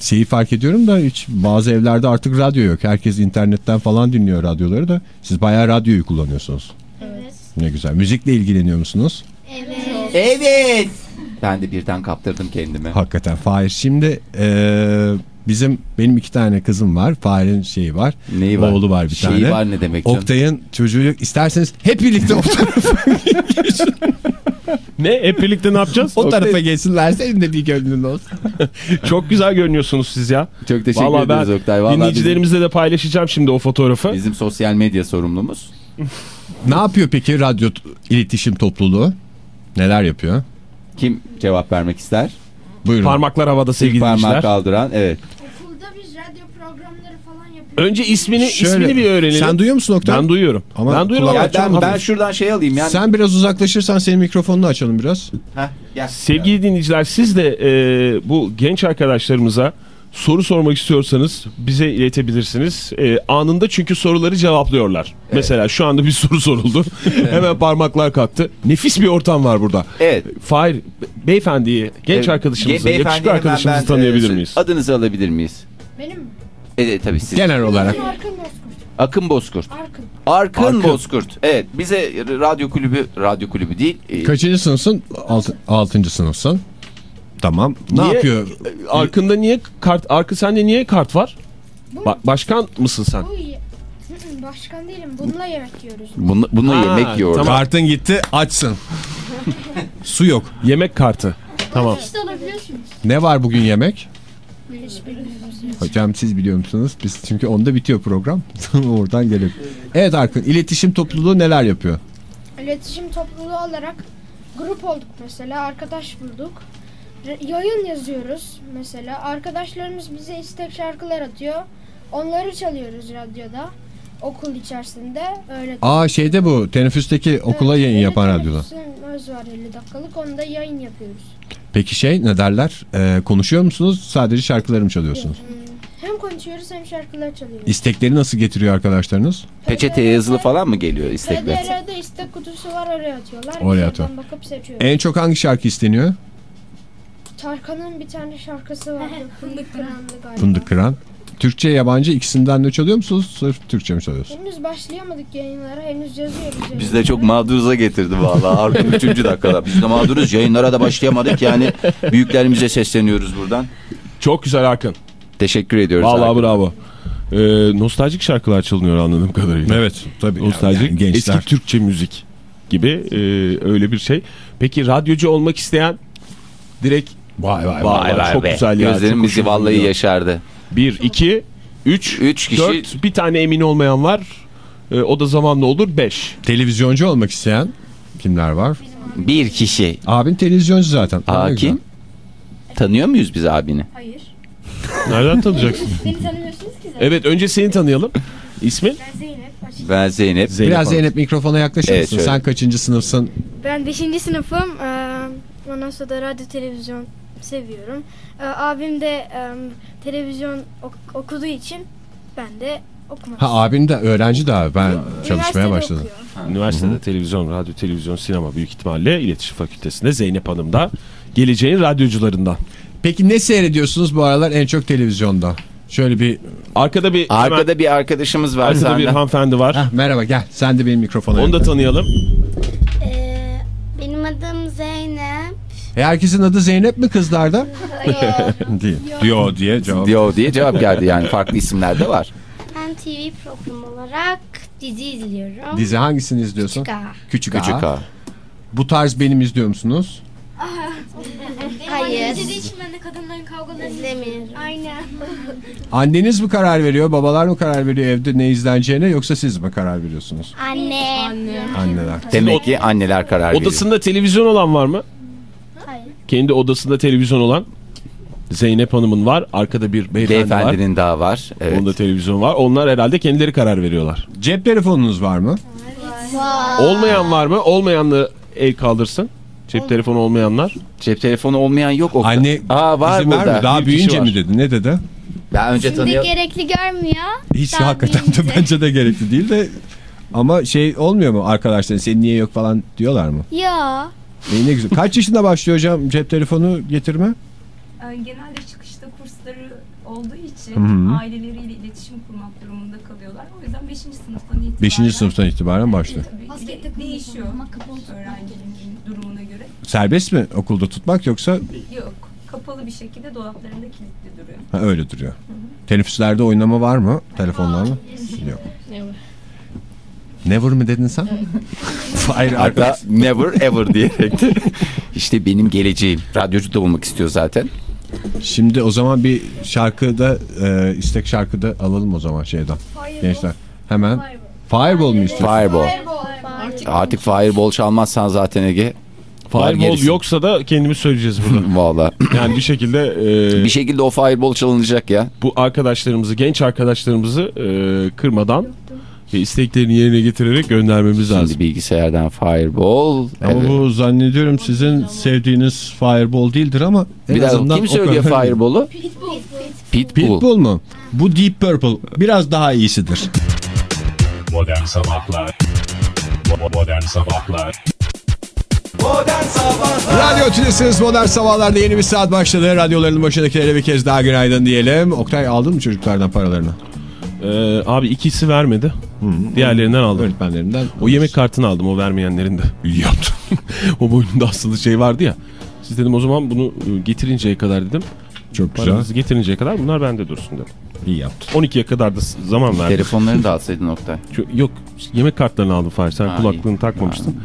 şeyi fark ediyorum da hiç bazı evlerde artık radyo yok. Herkes internetten falan dinliyor radyoları da. Siz bayağı radyoyu kullanıyorsunuz. Evet. Ne güzel. Müzikle ilgileniyor musunuz? Evet. Evet. Ben de birden kaptırdım kendimi. Hakikaten Fahir. Şimdi eee, bizim benim iki tane kızım var. Fahir'in şeyi var. Neyi var? Oğlu var bir Şeyi tane. var ne demek canım? Oktay'ın çocuğu isterseniz hep birlikte o tarafa, Ne? Hep birlikte ne yapacağız? o tarafa geçsinler. Senin de bir gönlün olsun. Çok güzel görünüyorsunuz siz ya. Çok teşekkür Vallahi ederiz ben Oktay. Vallahi dinleyicilerimizle de paylaşacağım şimdi o fotoğrafı. Bizim, bizim sosyal medya sorumlumuz. ne yapıyor peki radyo iletişim topluluğu? Neler yapıyor? Kim cevap vermek ister? Buyurun. Parmaklar havada sevgili Parmak dinleyiciler. kaldıran evet. Okulda biz radyo programları falan yapıyoruz. Önce ismini Şöyle, ismini bir öğrenelim. Sen duyuyor musun Oktay? Ben duyuyorum. Ama ben duyuyorum Ya ben, ben şuradan şey alayım yani. Sen biraz uzaklaşırsan senin mikrofonunu açalım biraz. Heh, gel. Sevgili dinleyiciler siz de e, bu genç arkadaşlarımıza soru sormak istiyorsanız bize iletebilirsiniz. E, anında çünkü soruları cevaplıyorlar. Mesela şu anda bir soru soruldu. Hemen parmaklar kalktı. Nefis bir ortam var burada. Evet. Fahir, beyefendiyi, genç Evet, arkadaşımızı, ge- yakışıklı arkadaşımızı ben, tanıyabilir e, miyiz? Adınızı alabilir miyiz? Benim mi? Evet tabii siz. Genel olarak. Akın Bozkurt. Arkın. Arkın, Arkın. Bozkurt. Evet bize radyo kulübü, radyo kulübü değil. e, Kaçıncı sınıfsın? Altı, altıncı sınıfsın. Tamam. Ne Niye- yapıyor? Arkında niye kart, arka sende niye kart var? Ba- başkan mısın sen? Başkan değilim. Bununla yemek yiyoruz. Bunu, bunu Ha, yemek yiyor. tamam. Kartın gitti açsın. Su yok. Yemek kartı. Tamam. Ne var bugün yemek? Hiç bilmiyoruz. Hocam siz biliyor musunuz? Biz çünkü onda bitiyor program. Oradan gelelim. Evet Arkın iletişim topluluğu neler yapıyor? İletişim topluluğu olarak grup olduk mesela. Arkadaş bulduk. Yayın yazıyoruz mesela. Arkadaşlarımız bize istek şarkılar atıyor. Onları çalıyoruz radyoda. Okul içerisinde. Öyle. Aa şeyde bu teneffüsteki okula Evet, yayın yapan radyoda. teneffüsümüz var 50 dakikalık. Onda yayın yapıyoruz. Peki şey ne derler? Ee, konuşuyor musunuz? Sadece şarkıları mı çalıyorsunuz? Hem konuşuyoruz hem şarkılar çalıyoruz. İstekleri nasıl getiriyor arkadaşlarınız? Peçeteye yazılı falan mı geliyor istekler? PDR'de istek kutusu var oraya atıyorlar. Oraya atıyor. oradan bakıp seçiyoruz. En çok hangi şarkı isteniyor? Tarkan'ın bir tane şarkısı var. Fındık Kıranlı galiba. Fındık Kıran. Türkçe, yabancı ikisinden de çalıyor musunuz? Sırf Türkçe mi çalıyorsunuz? Henüz başlayamadık yayınlara. Henüz yazıyoruz. Biz de çok mağduruza getirdi vallahi Arkın 3. dakikada. Biz de mağduruz yayınlara da başlayamadık yani büyüklerimize sesleniyoruz buradan. Çok güzel Hakan. Teşekkür ediyoruz. Vallahi Arkın. bravo. Ee, nostaljik şarkılar çalınıyor anladığım kadarıyla. Evet. Tabii. Nostaljik, Yani gençler. eski Türkçe müzik gibi e, öyle bir şey. Peki radyocu olmak isteyen direkt Vay vay Vay vay Çok be. güzel ya, Gözlerim çok bizi hoşuma vallahi gidiyor. yaşardı. 1, 2, 3, Üç kişi- 4 bir tane emin olmayan var. E, o da zamanla olur 5. Televizyoncu olmak isteyen kimler var? Bir kişi. Abin televizyoncu zaten. Aa, güzel. kim? Tanıyor muyuz biz abini? Hayır. Nereden tanıyacaksın? Beni tanımıyorsunuz ki zaten. evet önce seni tanıyalım. İsmin? Ben Zeynep. Ben Zeynep. Zeynep Biraz Hanım. Zeynep mikrofona yaklaşır Evet, mısın? şöyle. Sen kaçıncı sınıfsın? Ben 5. sınıfım. Ee, Ondan sonra da radyo televizyon seviyorum. Ee, Abim de e, televizyon ok- okuduğu için ben de okumak Ha abin de öğrenci daha. Ben çalışmaya Üniversitede başladım. okuyor. Üniversitede televizyon, radyo, televizyon, sinema büyük ihtimalle iletişim fakültesinde Zeynep Hanım da geleceğin radyocularından. Peki ne seyrediyorsunuz bu aralar en çok televizyonda? Şöyle bir... Arkada bir Arkada hemen- bir arkadaşımız var arkada bir senden. hanımefendi var. Heh, merhaba gel. Sen de benim mikrofona Onu da tanıyalım. E, herkesin adı Zeynep mi kızlarda? Değil. Diyor diye cevap. Diyor diye cevap geldi yani farklı isimler de var. Ben TV programı olarak dizi izliyorum. Dizi hangisini izliyorsun? Küçük Ağa. Küçük, Küçük Ağa. A. Bu tarz benim izliyor musunuz? Hayır. Dediği için ben de kadınların kavgalarını İzlemiyorum. Aynen. Anneniz mi karar veriyor, babalar mı karar veriyor evde ne izleneceğine yoksa siz mi karar veriyorsunuz? Anne. Anneler. Demek ki anneler karar veriyor. Odasında televizyon olan var mı? Kendi odasında televizyon olan Zeynep Hanım'ın var. Arkada bir beyefendi var. Beyefendinin daha var. Evet. Onda televizyon var. Onlar herhalde kendileri karar veriyorlar. Cep telefonunuz var mı? Olmayan var mı? Olmayanları el kaldırsın. Cep telefonu olmayanlar. Cep telefonu olmayan yok. Oktay. Anne Aa, var izin vermiyor. burada. Daha Bir kişi büyüyünce var. mi dedi? Ne dedi? Ben önce Şimdi tanıyalım. gerekli görmüyor. Hiç Daha hakikaten de büyüyünce. bence de gerekli değil de ama şey olmuyor mu arkadaşlar senin niye yok falan diyorlar mı? Ya. E ne güzel. Kaç yaşında başlıyor hocam cep telefonu getirme? Ee, Genelde çıkışta kursları olduğu için Hı hı. aileleriyle iletişim kurmak durumunda kalıyorlar. O yüzden 5. sınıftan itibaren 5. sınıftan itibaren başlıyor. tabii de- değişiyor öğrencinin durumuna göre. Serbest mi okulda tutmak yoksa Yok. Kapalı bir şekilde dolaplarında kilitli duruyor. ha, öyle duruyor. Teneffüslerde oynama var mı telefonlarla? Yok. Never mi dedin sen? Hayır Hatta never ever diyerek de. işte benim geleceğim. Radyocu da olmak istiyor zaten. Şimdi o zaman bir şarkıda e, istek şarkıda alalım o zaman şeyden. Gençler. Hemen. Fireball mu istiyorsun? Fireball. Artık Fireball çalmazsan zaten Ege. Fireball yoksa da kendimiz söyleyeceğiz burada. Valla. Yani bir şekilde e, bir şekilde o Fireball çalınacak ya. bu arkadaşlarımızı, genç arkadaşlarımızı e, kırmadan ve isteklerini yerine getirerek göndermemiz lazım. Şimdi bilgisayardan Fireball. Ama Evet. bu zannediyorum sizin sevdiğiniz Fireball değildir ama en bir daha azından kim söylüyor Fireball'u? Pitbull. Pitbull mu? Bu Deep Purple. Biraz daha iyisidir. Modern Sabahlar Bo- Modern Sabahlar Radyo Tülesi'niz Modern Sabahlar'da yeni bir saat başladı. Radyoların başındakilere bir kez daha günaydın diyelim. Oktay aldın mı çocuklardan paralarını? E, abi ikisi vermedi. Diğerlerinden aldım. Öğretmenlerinden. O yemek kartını aldım o vermeyenlerin de. İyi yaptım. o boynunda asılı şey vardı ya. Siz dedim o zaman bunu e, getirinceye kadar dedim. Çok güzel. Paranızı getirinceye kadar bunlar bende dursun dedim. İyi yaptın. 12'ye kadar da zaman verdim. Telefonlarını da alsaydın Oktay. Yok yemek kartlarını aldım Fahir. Sen Ha, kulaklığını iyi. takmamıştın.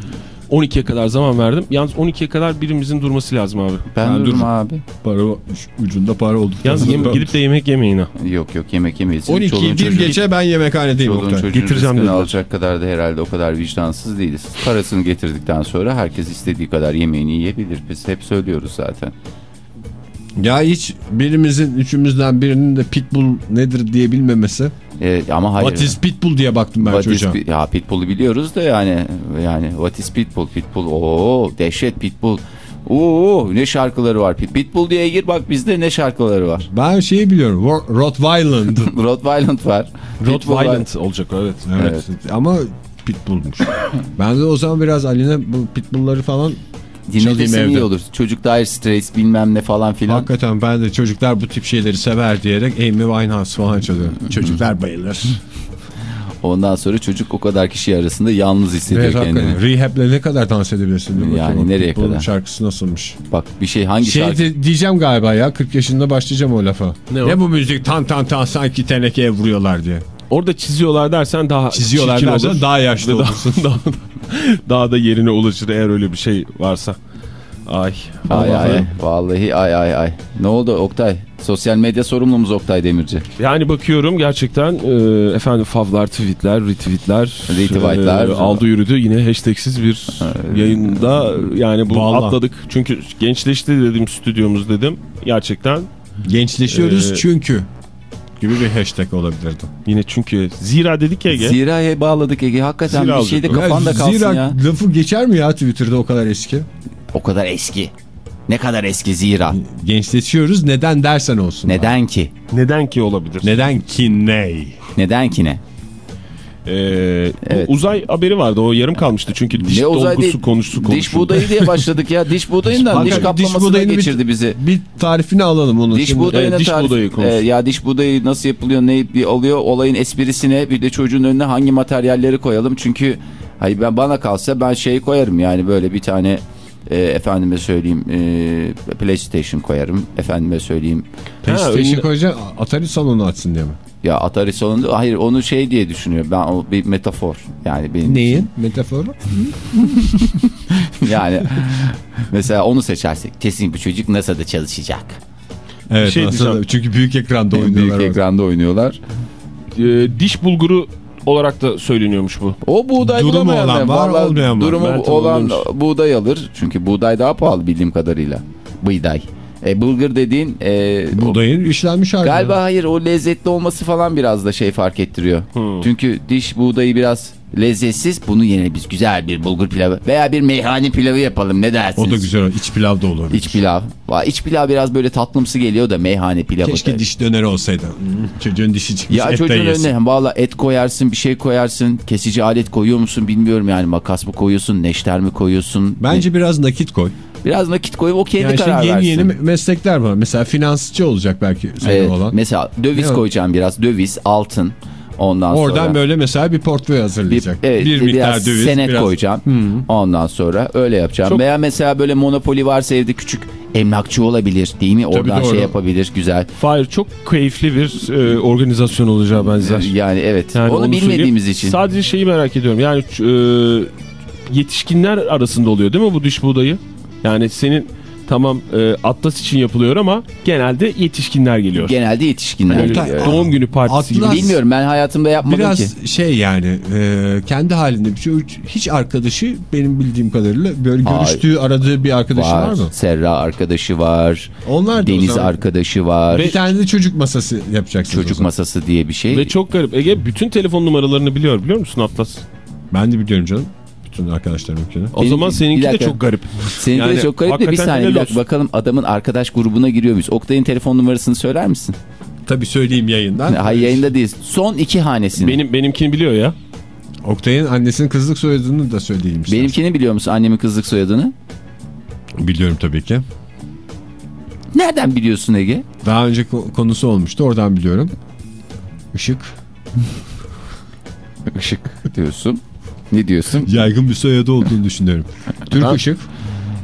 12'ye kadar zaman verdim. Yalnız 12'ye kadar birimizin durması lazım abi. Ben, Ben dururum. abi. Para ucunda para oldu. Yalnız yem- gidip de yemek yemeyin ha. Yok yok yemek yemeyiz. 12 Çoluğun bir çocuğun- gece ben yemekhanedeyim Çoluğun çocuğun Getireceğim dediler. alacak kadar da herhalde o kadar vicdansız değiliz. Parasını getirdikten sonra herkes istediği kadar yemeğini yiyebilir. Biz hep söylüyoruz zaten. Ya hiç birimizin üçümüzden birinin de Pitbull nedir diye bilmemesi. Ee, ama hayır. What is Pitbull diye baktım ben What is çocuğa. Pi- ya Pitbull'u biliyoruz da yani yani What is Pitbull? Pitbull o dehşet Pitbull. Oo ne şarkıları var. Pit- Pitbull diye gir bak bizde ne şarkıları var. Ben şeyi biliyorum. Ro- Rottweiler. Rottweiler var. Rottweiler olacak o, evet. evet. Ama Pitbull'muş. ben de o zaman biraz Ali'ne bu Pitbull'ları falan Dinletesin Çalayım iyi olur. Çocuk Dire Straits bilmem ne falan filan. Hakikaten ben de çocuklar bu tip şeyleri sever diyerek Amy Winehouse falan çalıyorum. Çocuklar bayılır. Ondan sonra çocuk o kadar kişi arasında yalnız hissediyor Evet, kendini. hakikaten. Rehab'le ne kadar dans edebilirsin? Yani bakalım. nereye Pitbull'un kadar? şarkısı nasılmış? Bak bir şey hangi Şey şarkı? de- diyeceğim galiba ya 40 yaşında başlayacağım o lafa. Ne Ne, o? bu müzik tan tan tan sanki tenekeye vuruyorlar diye. Orada çiziyorlar dersen daha Çiziyorlar çirkin dersen olur. daha yaşlı daha- olursun. daha, daha da yerine ulaşır eğer öyle bir şey varsa. Ay. Ay vallahi. ay vallahi ay ay ay. Ne oldu Oktay? Sosyal medya sorumlumuz Oktay Demirci. Yani bakıyorum gerçekten e, efendim favlar, tweetler, retweetler, Retweetler. e, aldı yürüdü. Yine hashtagsiz bir yayında yani bu Vallahi. atladık. Çünkü gençleşti dedim stüdyomuz dedim. Gerçekten Gençleşiyoruz Ee, çünkü gibi bir hashtag olabilirdi. yine çünkü zira dedik ya Ege. Zira'ya bağladık Ege. Hakikaten Zira bir şey de kafanda kalsın Zira ya. lafı geçer mi ya Twitter'da o kadar eski? O kadar eski. Ne kadar eski Zira. Gençleşiyoruz neden dersen olsun. Neden ki? Neden ki olabilir? Neden ki ney? Neden ki ne? Ee, Evet. uzay haberi vardı o yarım kalmıştı çünkü diş Ne uzay dolgusu değil, konusu Diş konuşuldu. buğdayı diye başladık ya. Diş buğdayından diş diş kaplamasına bir- geçirdi bizi. Bir tarifini alalım onun. Diş Şimdi- buğdayına Evet, diş tarif- buğdayı. Ee, ya diş buğdayı nasıl yapılıyor ne bir oluyor olayın esprisine bir de çocuğun önüne hangi materyalleri koyalım çünkü hayır ben bana kalsa ben şey koyarım yani böyle bir tane e, efendime söyleyeyim e, PlayStation koyarım efendime söyleyeyim PlayStation önüne- koyacaksın Atari salonu açsın diye mi? Ya Atari salonunda hayır onu şey diye düşünüyor ben o bir metafor yani benim Neyin? Metaforu? yani mesela onu seçersek kesin bu çocuk NASA'da çalışacak Evet şey diyeceğim. çünkü büyük ekranda oynuyorlar. büyük orada. ekranda oynuyorlar Ee, diş bulguru olarak da söyleniyormuş bu. O buğday Durumu olan var, vallahi olmayan var. Durumu Meltem olan olmuş. buğday alır. Çünkü buğday daha pahalı bildiğim kadarıyla. Buğday. E, bulgur dediğin e, Buğdayın işlenmiş hali. Galiba hayır o lezzetli olması falan biraz da şey fark ettiriyor. Hmm. Çünkü diş buğdayı biraz lezzetsiz. Bunu yine biz güzel bir bulgur pilavı veya bir meyhane pilavı yapalım ne dersiniz? O da güzel. İç pilav da olur. İç pilav. İç pilav biraz böyle tatlımsı geliyor da meyhane pilavı. Keşke da. diş döneri olsaydı. Çocuğun dişi çıkmış. Ya çocuğun önüne valla et koyarsın bir şey koyarsın. Kesici alet koyuyor musun bilmiyorum yani makas mı koyuyorsun neşter mi koyuyorsun? Bence biraz nakit koy. Biraz nakit koy o kendi Yani karar yeni versin. yeni meslekler var. Mesela finansçı olacak belki senin Evet, olan. Mesela döviz Ne? koyacağım biraz döviz altın ondan Oradan sonra. böyle mesela bir portföy hazırlayacak. Bir, evet, bir miktar biraz döviz. senet biraz... koyacağım. Ondan sonra öyle yapacağım. Çok- Veya mesela böyle monopoli varsa evde küçük emlakçı olabilir değil mi? Oradan doğru. şey yapabilir güzel. Fahir çok keyifli bir e, organizasyon olacağı benzer. Yani evet. Yani onu, bilmediğimiz söyleyeyim. için. Sadece şeyi merak ediyorum. Yani e, yetişkinler arasında oluyor değil mi bu diş buğdayı? Yani senin tamam e, Atlas için yapılıyor ama genelde yetişkinler geliyor. Genelde yetişkinler. Böyle geliyor. doğum günü partisi gibi. Atlas- Bilmiyorum ben hayatımda yapmadım Biraz ki. şey yani e, kendi halinde bir şey. Hiç arkadaşı benim bildiğim kadarıyla böyle Hayır. görüştüğü aradığı bir arkadaşı var, Var. mı? Serra arkadaşı var. Onlar da Deniz arkadaşı var. Bir tane de çocuk masası yapacaksınız. Çocuk masası diye bir şey. Ve çok garip. Ege bütün telefon numaralarını biliyor biliyor musun Atlas? Ben de biliyorum canım. Bütün arkadaşlarımınkini. O Benim- zaman seninki de çok garip. Seninki de Yani çok garip de bir saniye bir dakika bakalım adamın arkadaş grubuna giriyor muyuz? Oktay'ın telefon numarasını söyler misin? Tabii söyleyeyim yayından. Hayır yayında değil. Son iki hanesini. Benim benimkini biliyor ya. Oktay'ın annesinin kızlık soyadını da söyleyeyim istersen. Benimkini biliyor musun annemin kızlık soyadını? Biliyorum tabii ki. Nereden biliyorsun Ege? Daha önce ko- konusu olmuştu oradan biliyorum. Işık. Işık diyorsun. Ne diyorsun? Yaygın bir soyadı olduğunu düşünüyorum. Türk Ben- Işık.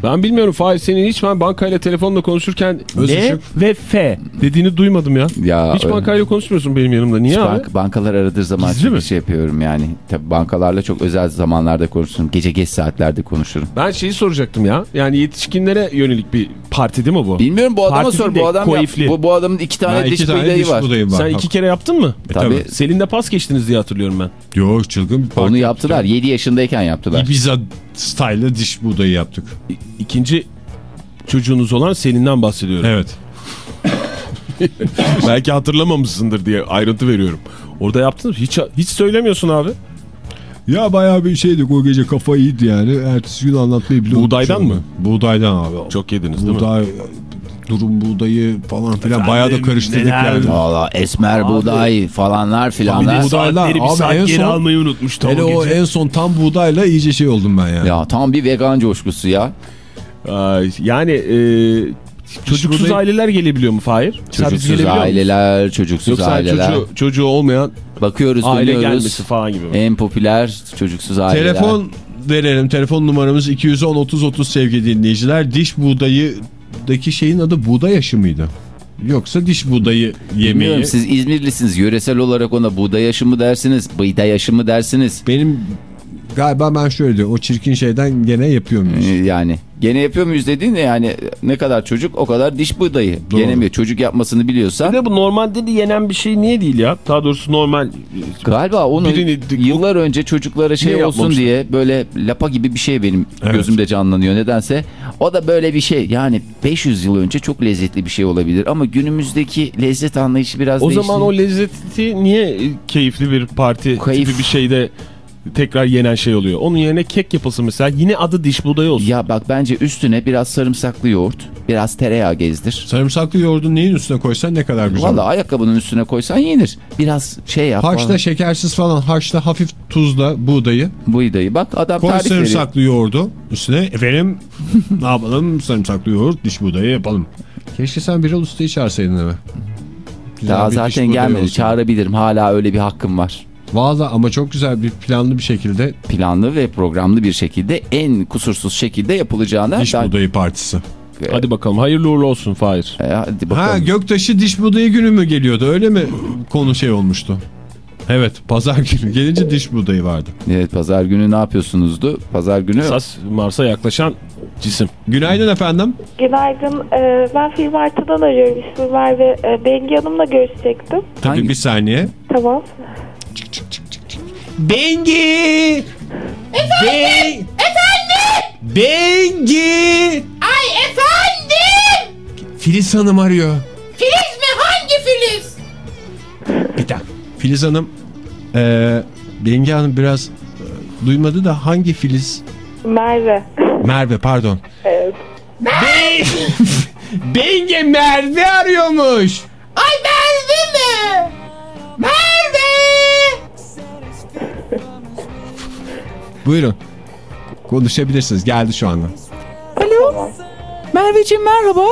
Ben bilmiyorum Fahir senin hiç ben bankayla telefonla konuşurken ne ve F dediğini duymadım ya. Ya, hiç öyle. bankayla konuşmuyorsun benim yanımda. Niye Hiç abi? bank- bankalar aradığı zaman Gizli çok mi? bir şey yapıyorum yani. Tabii bankalarla çok özel zamanlarda konuşurum. Gece geç saatlerde konuşurum. Ben şeyi soracaktım ya. Yani yetişkinlere yönelik bir parti değil mi bu? Bilmiyorum bu adama Parti sor. Bu adam yap- koyifli. bu, bu adamın iki tane Ha, diş tane diş var. Sen iki kere yaptın mı? Tabii. Selin'de pas geçtiniz diye hatırlıyorum ben. Yok çılgın bir parti Onu yaptılar. ya. 7 yaşındayken yaptılar. Ibiza style'lı diş budayı yaptık. İ- İkinci çocuğunuz olan Selin'den bahsediyorum. Evet. Belki hatırlamamışsındır diye ayrıntı veriyorum. Orada yaptınız. Hiç hiç söylemiyorsun abi. Ya bayağı bir şeydik o gece kafa iyiydi yani. Ertesi gün anlatmayı biliyorduk. Buğdaydan mı? Buğdaydan abi. Çok yediniz değil mi? Buğday, durum buğdayı falan filan bayağı da karıştırdık neler- yani. Valla esmer buğday falanlar filanlar. Buğdaylar. Abi saat en geri son- almayı unutmuştu Hele o gece. en son tam buğdayla iyice şey oldum ben yani. Ya tam bir vegan coşkusu ya. Yani e, çocuksuz buğdayı- aileler gelebiliyor mu Fahir? Çocuksuz aileler, çocuksuz Yoksa aileler. çocuğu, çocuğu olmayan Bakıyoruz, aile dönüyoruz. gelmesi falan gibi mi? En popüler çocuksuz aileler. Telefon verelim. Telefon numaramız 210 30 30 sevgili dinleyiciler. Diş buğdayıdaki şeyin adı buğday aşı mıydı? Yoksa diş buğdayı yemeği. Bilmiyorum siz İzmirlisiniz. Yöresel olarak ona buğday aşı mı dersiniz, bıyday aşı mı dersiniz? Benim galiba ben şöyle diyorum. O çirkin şeyden gene yapıyor muyuz? Ee, Yani gene yapıyor muyuz dediğin de yani ne kadar çocuk o kadar diş buğdayı. Doğru. Gene mi? Çocuk yapmasını Bir biliyorsan. de bu normalde de yenen bir şey niye değil ya? Daha doğrusu normal. Galiba onu Birini- yıllar önce çocuklara şey Niye olsun diye böyle lapa gibi bir şey benim Evet. gözümde canlanıyor nedense. O da böyle bir şey yani 500 yıl önce çok lezzetli bir şey olabilir ama günümüzdeki lezzet anlayışı biraz O değişti. zaman o lezzeti niye keyifli bir parti Keyif. tipi bir şeyde tekrar yenen şey oluyor? Onun yerine kek yapılsın mesela yine adı diş buğdayı olsun. Ya bak bence üstüne biraz sarımsaklı yoğurt, biraz tereyağı gezdir. Sarımsaklı yoğurdu neyin üstüne koysan ne kadar güzel. Valla ayakkabının üstüne koysan yenir. Biraz şey yap. Haşla falan. şekersiz falan haşla hafif tuzla buğdayı Buğdayı bak adam koy tarif veriyor. sarımsaklı yoğurdu üstüne efendim ne yapalım sarımsaklı yoğurt diş buğdayı yapalım. Keşke sen Birol Usta'yı çağırsaydın eve. Daha zaten gelmedi. olsun. Çağırabilirim. Hala öyle bir hakkım var. Valla ama çok güzel bir planlı bir şekilde Planlı ve programlı bir şekilde en kusursuz şekilde yapılacağına diş ben- buğdayı partisi. Hadi bakalım hayırlı uğurlu olsun Fahir. E, hadi Ha bakalım. Göktaşı diş buğdayı günü mü geliyordu öyle mi konu şey olmuştu? Evet pazar günü gelince diş buğdayı vardı. Evet pazar günü ne yapıyorsunuzdu? Pazar günü Esas Mars'a yaklaşan cisim. Günaydın efendim. Günaydın. Ee, ben film Artı'dan arıyorum. İsmim var ve e, Bengi Hanım'la görüşecektim. Tabii Hangi- bir saniye. Tamam. Bengi! Efendim? Efendim? Bengi! Ay efendim! Filiz Hanım arıyor. Filiz mi? Hangi Filiz? Bir dakika. Filiz Hanım, e, Bengi Hanım biraz e, duymadı da hangi Filiz? Merve. Merve pardon. Evet. Bengi Merve arıyormuş. Ay Merve mi? Merve! Buyurun. Konuşabilirsiniz. Geldi şu anda. Alo. Merveciğim merhaba.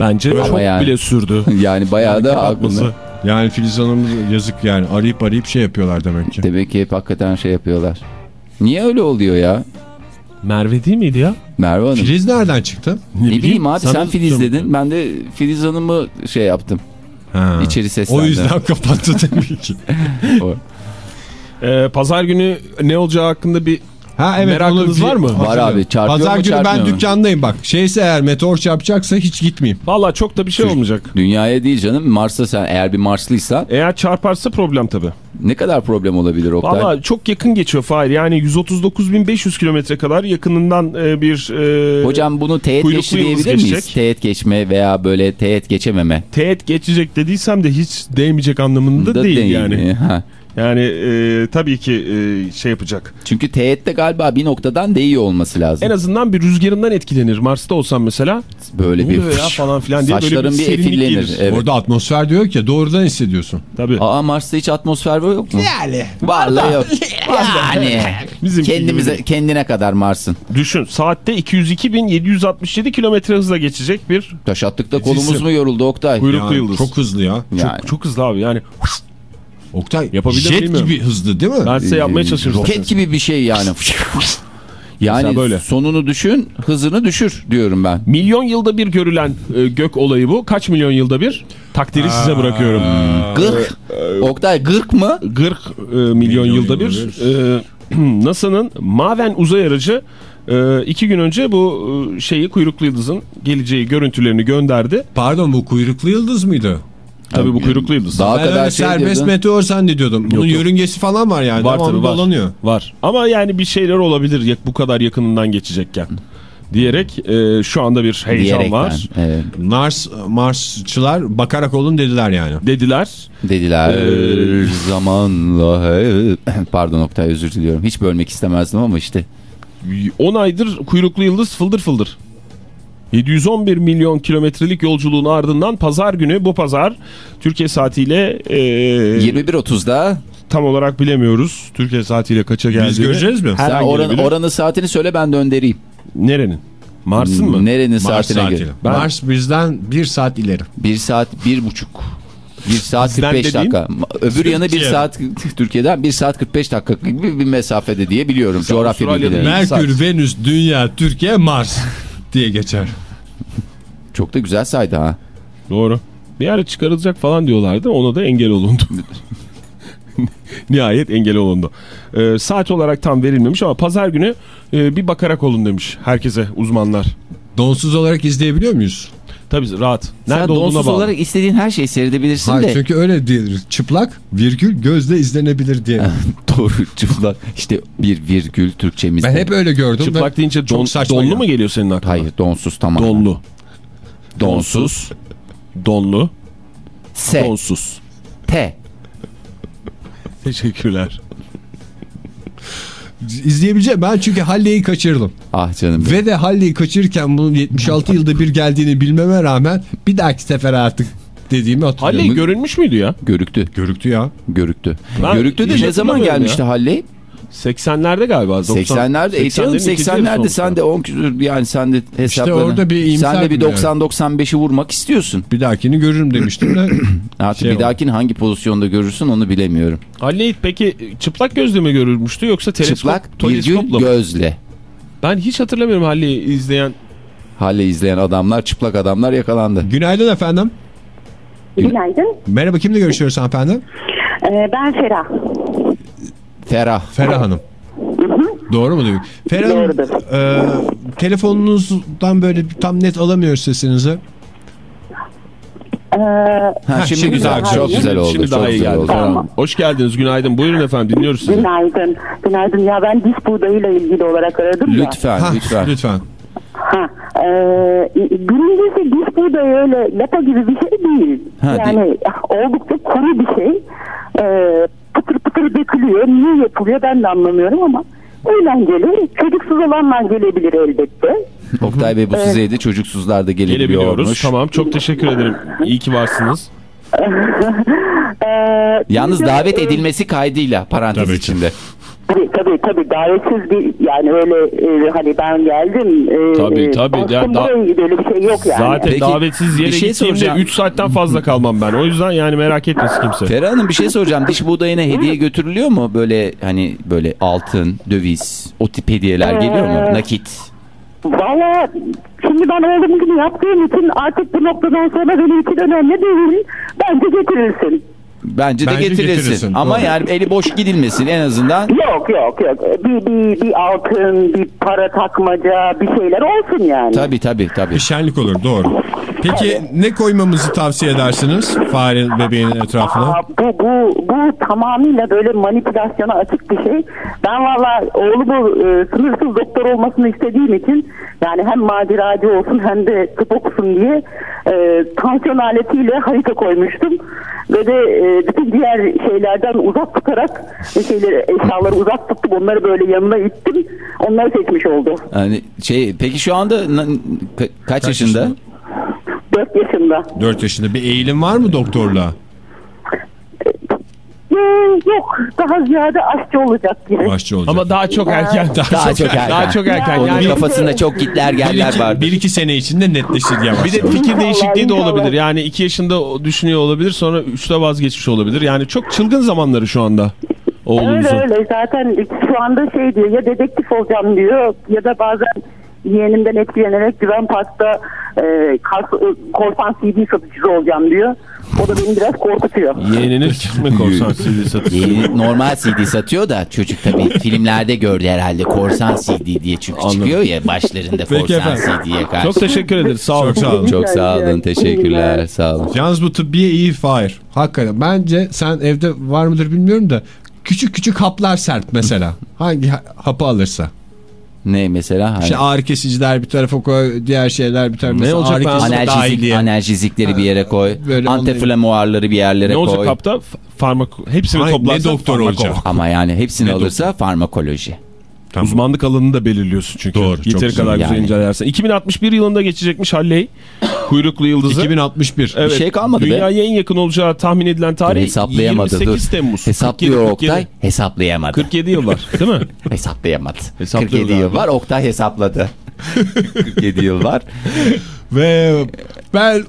Bence Ama çok yani. bile sürdü. Yani bayağı da aklında. Yani Filiz Hanım yazık yani. Arayıp arayıp şey yapıyorlar demek ki. Demek ki hep hakikaten şey yapıyorlar. Niye öyle oluyor ya? Merve değil miydi ya? Merve Hanım. Filiz nereden çıktı? Ne bileyim abi Sana sen Filiz dedin. Ben de Filiz Hanım'ı şey yaptım. Ha. İçeri seslendim. O yüzden kapattı demek ki. Ee, Pazar günü ne olacağı hakkında bir Ha evet. Merakınız var mı? Var abi, çarpıyor Pazar mu, günü ben mu? dükkandayım bak. Şeyse eğer meteor çarpacaksa hiç gitmeyeyim. Valla çok da bir şey olmayacak. Dünyaya değil canım Mars'a sen eğer bir Marslıysan Eğer çarparsa problem tabii. ne kadar problem olabilir Oktay? Valla çok yakın geçiyor Fahir. Yani 139.500 kilometre kadar yakınından e, bir e, Hocam bunu teğet geçti diyebilir miyiz? Teğet geçme veya böyle teğet geçememe. teğet geçecek dediysem de hiç değmeyecek anlamında Da değil, değil. yani. Ha. Yani e, tabii ki e, şey yapacak. Çünkü teğette galiba bir noktadan değiyor olması lazım. En azından bir rüzgarından etkilenir. Mars'ta olsam mesela böyle bir ya falan filan diye böyle bir bir serinlik gelir. Evet. Orada atmosfer diyor ki doğrudan hissediyorsun. Tabii. Aa Mars'ta hiç atmosfer var yok mu? Yani. Vallahi yok. Yani Bizimki kendimize gibi kendine kadar Mars'ın. Düşün saatte 202.767 kilometre hızla geçecek bir Taş attıkta kolumuz mu yoruldu Oktay? kuyruklu Yani yıldız. Çok hızlı ya. Yani. çok, çok hızlı abi yani. Oktay Yapabilir jet bilmiyorum. gibi hızlı değil mi? Ben size yapmaya çalışıyorum. Roket gibi bir şey yani. Yani Mesela böyle. sonunu düşün, hızını düşür diyorum ben. Milyon yılda bir görülen e, gök olayı bu. Kaç milyon yılda bir? Takdiri size bırakıyorum. Gırk. Oktay gırk mı? 40 e, milyon, yılda bir. E, NASA'nın Maven uzay aracı e, iki gün önce bu e, şeyi kuyruklu yıldızın geleceği görüntülerini gönderdi. Pardon bu kuyruklu yıldız mıydı? Tabii bu kuyruklu yıldız. Daha Ben kadar şey serbest diyordun. meteor zannediyordum. Bunun Yok, yok. yörüngesi falan var yani. Var tabii var. dolanıyor. Var. Ama yani bir şeyler olabilir bu kadar yakınından geçecekken. Diyerek e, şu anda bir heyecan Diyerekten. var. Evet. Mars Marsçılar bakarak olun dediler yani. Dediler. Dediler Ee, zamanla pardon Oktay özür diliyorum. Hiç bölmek istemezdim ama işte 10 aydır kuyruklu yıldız fıldır fıldır. 711 milyon kilometrelik yolculuğun ardından pazar günü bu pazar Türkiye saatiyle e, 21.30'da tam olarak bilemiyoruz. Türkiye saatiyle kaça geldiğini. Biz göreceğiz mi? Her sen an oran, oranın saatini söyle ben döndereyim. Nerenin? Mars'ın mı? Nerenin Mars saatine saatiyle. göre? Ben- Mars bizden bir saat ileri. Bir saat bir buçuk. Bir saat Bizden 45 dediğin- dakika. Öbür yanı bir Türkiye. saat Türkiye'den bir saat 45 dakika gibi bir mesafede diye biliyorum. Coğrafya bilgileri. saat. Merkür, Venüs, Dünya, Türkiye, Mars diye geçer. Çok da güzel saydı ha. Doğru. Bir ara çıkarılacak falan diyorlardı. Ona da engel olundu. Nihayet engel olundu. Ee, saat olarak tam verilmemiş ama pazar günü e, bir bakarak olun demiş herkese uzmanlar. Donsuz olarak izleyebiliyor muyuz? Tabii rahat. Sen Nerede olduğuna donsuz bağlı. olarak istediğin her şeyi seyredebilirsin Hayır de. çünkü öyle değildir. Çıplak, virgül, gözle izlenebilir diye. Doğru çıplak. İşte bir virgül Türkçemizde. Ben hep öyle gördüm. Çıplak deyince don, donlu geldi. mu geliyor senin aklına? Hayır donsuz tamam. Donlu. Donsuz. Donlu. S. Donsuz. T. Teşekkürler. İzleyebileceğim. Ben çünkü Halley'i kaçırdım. Ah canım. Ve de Halley'i kaçırırken bunun 76 yılda bir geldiğini bilmeme rağmen bir dahaki sefer artık dediğimi hatırlıyorum. Halley görünmüş müydü ya? Görüktü. Görüktü ya. Görüktü. Ben Görüktü de ne zaman gelmişti ya. Halley? 80'lerde galiba. 90, 80'lerde. E canım 80'lerin ikinci 80'lerde yarısı sen de 10 küsur yani sen de hesapladın. orada bir Sen de bir bir yani. 90-95'i vurmak istiyorsun. Bir dahakini görürüm demiştim de. Artık Şey bir dahakini hangi pozisyonda görürsün onu bilemiyorum. Halley peki çıplak gözle mi görülmüştü yoksa teleskop, Çıplak virgül teleskopla mı? gözle. Ben hiç hatırlamıyorum Halley'i izleyen. Halley izleyen adamlar çıplak adamlar yakalandı. Günaydın efendim. Günaydın. Merhaba kimle görüşüyoruz hanımefendi? Ee, ben Ferah. Ferah. Ferah Hanım. Doğru mu diyor? Ferah Hanım, e, telefonunuzdan böyle tam net alamıyoruz sesinizi. Ee, Ha, şimdi, şimdi güzel. daha Çok iyi. güzel oldu. Şimdi çok daha iyi güzel geldi. oldu. Tamam. Hoş geldiniz. Günaydın. Buyurun efendim. Dinliyoruz sizi. günaydın. Günaydın. Ya ben diş buğdayıyla ilgili olarak aradım. Lütfen Ha, lütfen. lütfen. Ha, e, birincisi diş buğdayı öyle lapa gibi bir şey değil. Ha, yani oldukça kuru bir şey. E, pıtır pıtır dökülüyor. Niye yapılıyor ben de anlamıyorum ama eğlenceli. Çocuksuz olanlar gelebilir elbette. Oktay Bey bu sizeydi. Çocuksuzlar da Gelebiliyoruz. Tamam çok teşekkür ederim. İyi ki varsınız. E, Yalnız davet edilmesi kaydıyla parantez içinde. Tabii tabii tabii davetsiz bir yani öyle e, hani ben geldim. E, Tabii, tabii. bastım Ya, da- buraya gibi öyle bir şey yok yani. Zaten Peki, davetsiz yere bir şey gittiğimde soracağım. 3 saatten fazla kalmam ben. O yüzden yani merak etmesin kimse. Ferah Hanım bir şey soracağım. Diş buğdayına hediye götürülüyor mu? Böyle hani böyle altın, döviz, o tip hediyeler geliyor mu? Ee, Nakit. Valla şimdi ben oğlum gibi yaptığım için artık bu noktadan sonra benim için önemli değil. Bence getirirsin. Bence de Bence getirilsin. getirirsin, Ama doğru. yani eli boş gidilmesin en azından. Yok yok yok. Bir, bir, bir altın, bir para takmaca bir şeyler olsun yani. Tabii tabii tabii. Bir şenlik olur doğru. Peki ne koymamızı tavsiye edersiniz fare bebeğin etrafına? Aa, bu, bu, bu tamamıyla böyle manipülasyona açık bir şey. Ben valla oğlumu e, sınırsız doktor olmasını istediğim için yani hem maceracı olsun hem de tıp okusun diye e, tansiyon aletiyle harita koymuştum. Ve de e, bütün diğer şeylerden uzak tutarak şeyleri, eşyaları uzak tuttum. Onları böyle yanına ittim. Onları seçmiş oldu. Yani şey peki şu anda ka- kaç, yaşında? yaşında? 4 yaşında. 4 yaşında bir eğilim var mı doktorluğa? Yok daha ziyade aşçı olacak gibi. Aşçı olacak. Ama daha çok erken. Daha çok erken. Daha çok erken. Onun Yani kafasında çok gitler geller iki, vardır. bir iki sene içinde netleşir yavaş bir de fikir değişikliği de olabilir. Yani 2 yaşında düşünüyor olabilir sonra 3'te vazgeçmiş olabilir. Yani çok çılgın zamanları şu anda oğlumuzun. Öyle öyle zaten şu anda şey diyor ya dedektif olacağım diyor ya da bazen yeğenimden etkilenerek Güven Park'ta e, kars- korsan CD satıcısı olacağım diyor. O da beni biraz korkutuyor. Yeğeniniz mi korsan CD satıyor? Yeni normal CD satıyor da çocuk tabii filmlerde gördü herhalde korsan CD diye çünkü Anladım. çıkıyor ya başlarında Peki korsan efendim. CD'ye karşı. Çok teşekkür ederiz. Sağ olun. Çok sağ olun. Çok sağ olun teşekkürler sağ olun. Yalnız bu tıbbiye iyi Fahir. Hakikaten. Bence sen evde var mıdır bilmiyorum da küçük küçük haplar sert mesela. Hangi ha- hapı alırsa. Ne mesela? Hani İşte ağrı kesiciler bir tarafa koy, diğer şeyler bir tarafa. Mesela olacak Analjizik, analjizikleri bir yere koy. Antiflamuarları bir yerlere Ne olacak koy. kapta? F- Farmak hepsini toplarsa ne doktor olacak? Ama yani hepsini Ne alırsa farmakoloji. Tamam. Uzmanlık alanını da belirliyorsun çünkü. Doğru, Yeteri kadar güzel Yani. incelersen. 2061 yılında geçecekmiş Halley. Kuyruklu yıldızı. 2061. Evet. Bir şey kalmadı be. Dünyaya en yakın olacağı tahmin edilen tarih Hesaplayamadı. 28 dur. Temmuz. Hesaplıyor 47, Oktay. Hesaplayamadı. 47 yıl var değil mi? Hesaplayamadı. Hesaplıyor 47 yıl var. Oktay hesapladı. 47 yıl var. Ve ben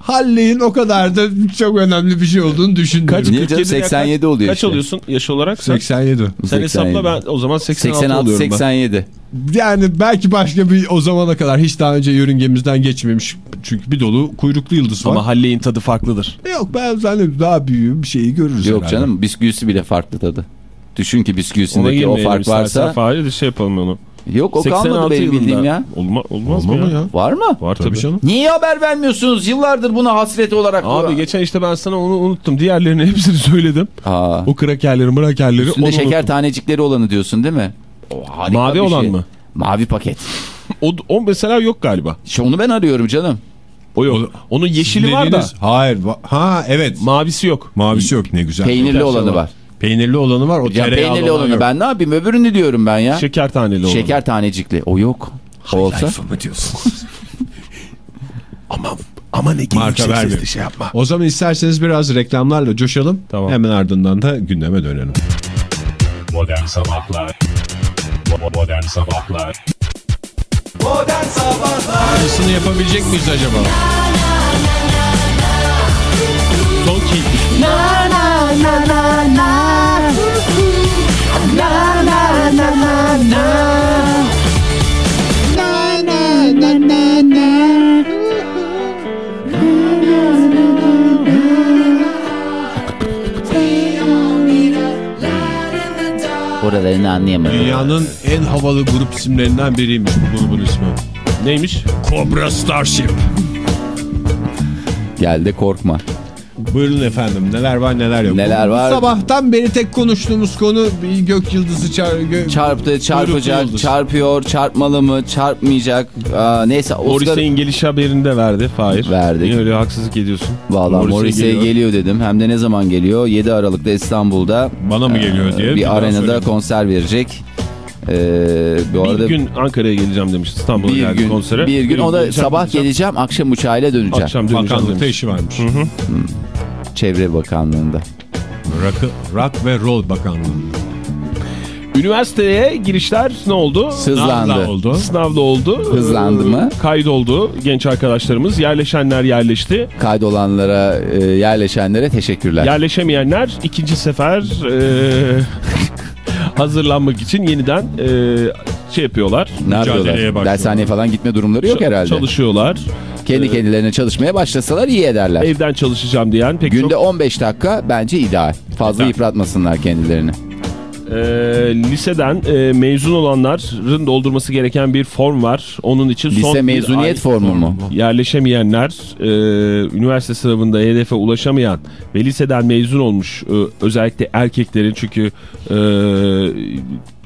Halley'in o kadar da çok önemli bir şey olduğunu düşünmüyorum. Niye canım? 87 oluyor Kaç işte. oluyorsun yaş olarak? Sen, 87. sen hesapla ben o zaman 86, 86 oluyorum ben. 87. Yani belki başka bir o zamana kadar hiç daha önce yörüngemizden geçmemiş. Çünkü bir dolu kuyruklu yıldız var. Ama Halley'in tadı farklıdır. Yok ben zannediyorum daha büyüğü bir şeyi görürüz Yok herhalde. canım bisküvisi bile farklı tadı. Düşün ki Ona bisküvisindeki o girmeyelim fark varsa. Fahri de şey yapalım onu. Yok o kalmadı 86 benim bildiğim yılında. ya. Olma, olmaz Olmaz mı ya? ya? Var mı? Var tabii. canım. Niye haber vermiyorsunuz? Yıllardır buna hasret olarak. Abi geçen işte ben sana onu unuttum. Diğerlerini hepsini söyledim. Aa, O krakerleri mırakerleri üstünde onu şeker unuttum. tanecikleri olanı diyorsun değil mi? O harika Mavi bir olan şey. mı? Mavi paket. O, o mesela yok galiba. İşte onu ben arıyorum canım. O yok. Onun yeşili var da Hayır. Ha evet. mavisi yok. Mavisi yok ne güzel. Peynirli olanı var. Peynirli olanı var. O Ya peynirli olan olanı yok. ben ne yapayım öbürünü diyorum ben ya. Şeker taneli olan. Şeker tanecikli. O yok. O olsa. mı diyorsun? Ama, ama ne Marka vermiyor. şey yapma. O zaman isterseniz biraz reklamlarla coşalım. Tamam. Hemen ardından da gündeme dönelim. Modern Sabahlar Bo- Modern Sabahlar Aynısını yapabilecek miyiz acaba? Son keyif. Oralarını anlayamadım. Dünyanın en havalı grup isimlerinden biriymiş bu grubun ismi. Neymiş? Cobra Starship. Gel de korkma. Buyurun efendim neler var neler yok. Neler Bu var? Sabahtan beri tek konuştuğumuz konu bir gök yıldızı çar, gö Çarptı, çarpacak, yıldız. çarpıyor, çarpmalı mı, çarpmayacak. Aa, neyse Oscar... Morrissey'in geliş haberini de verdi Fahir. Verdik. Niye öyle haksızlık ediyorsun? Valla Morrissey Morrissey geliyor. geliyor. dedim. Hem de ne zaman geliyor? 7 Aralık'ta İstanbul'da. Bana mı geliyor diye Bir bir arenada konser verecek. Ee, bu arada Bir gün Ankara'ya geleceğim demiş İstanbul'a bir geldi gün, konsere. bir gün o da sabah geleceğim, akşam uçağıyla döneceğim. Akşam döneceğim Bakanlıkta demiş. işi varmış. Çevre Bakanlığı'nda. Rock, rock ve Roll Bakanlığı'nda. Üniversiteye girişler ne oldu? Hızlandı. Sınavla oldu. Sınavda oldu. Hızlandı Ee, mı? Kaydoldu genç arkadaşlarımız. Yerleşenler yerleşti. Kaydolanlara, e, yerleşenlere teşekkürler. Yerleşemeyenler ikinci sefer e, hazırlanmak için yeniden e, şey yapıyorlar. ne yapıyorlar? Dershaneye falan gitme durumları yok herhalde. Çalışıyorlar. Kendi kendilerine çalışmaya başlasalar iyi ederler. Evden çalışacağım diyen pek Günde çok 15 dakika bence ideal. Fazla Yeter. yıpratmasınlar kendilerini. e, liseden e, mezun olanların doldurması gereken bir form var. Onun için son Lise bir mezuniyet formu mu? yerleşemeyenler, e, üniversite sınavında hedefe ulaşamayan ve liseden mezun olmuş e, özellikle erkeklerin çünkü e,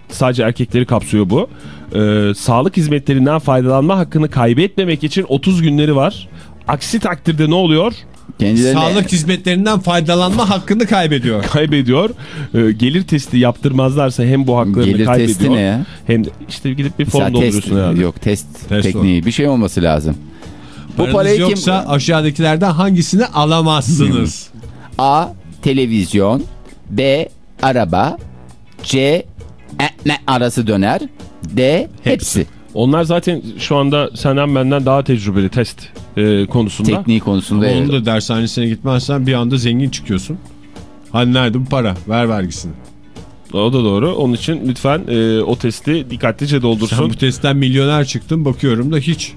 sadece erkekleri kapsıyor bu. E, sağlık hizmetlerinden faydalanma hakkını kaybetmemek için 30 günleri var. Aksi takdirde ne oluyor? Kendilerine Sağlık hizmetlerinden faydalanma hakkını kaybediyor. Kaybediyor. E, gelir testi yaptırmazlarsa hem bu haklarını Gelir kaybediyor. testi ne ya? Hem de işte gidip bir form dolduruyorsun herhalde. yok test, Test tekniği bir şey olması lazım. Bu parayı kim? yoksa aşağıdakilerden hangisini alamazsınız? A. Televizyon B. Araba C. E, ne arası döner D. Hepsi. Onlar zaten şu anda senden benden daha tecrübeli test e, konusunda. Tekniği konusunda. Onun evet. da dershanesine gitmezsen bir anda zengin çıkıyorsun. Hani nerede bu para? Ver vergisini. O da doğru. Onun için lütfen e, o testi dikkatlice doldursun. Sen bu testten milyoner çıktın bakıyorum da hiç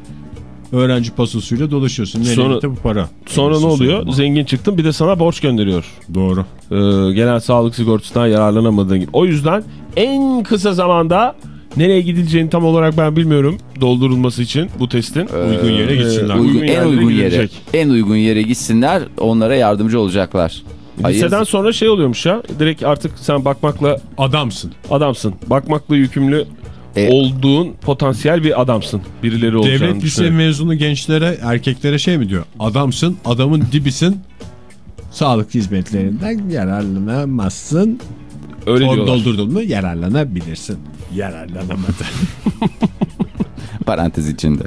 öğrenci pasosuyla dolaşıyorsun. Nereye Sonra- gitti bu para? Sonra ne oluyor? sonra. Zengin çıktın bir de sana borç gönderiyor. Doğru. E, genel sağlık sigortasından yararlanamadığın gibi. O yüzden en kısa zamanda nereye gidileceğini tam olarak ben bilmiyorum doldurulması için bu testin. Uygun yere gitsinler. Ee, Uygun- en uygun yere. gidilecek. En uygun yere gitsinler. Onlara yardımcı olacaklar. Hayır. Liseden sonra şey oluyormuş ya. Direkt artık sen bakmakla Adamsın. adamsın. Bakmakla yükümlü E- olduğun potansiyel bir adamsın. Birileri olacağını Devlet lise mezunu gençlere, erkeklere şey mi diyor? Adamsın, adamın dibisin. Sağlık hizmetlerinden yararlanamazsın. Öyle Form diyorlar. doldurdun mu yararlanabilirsin. Yararlanamadı. Parantez içinde.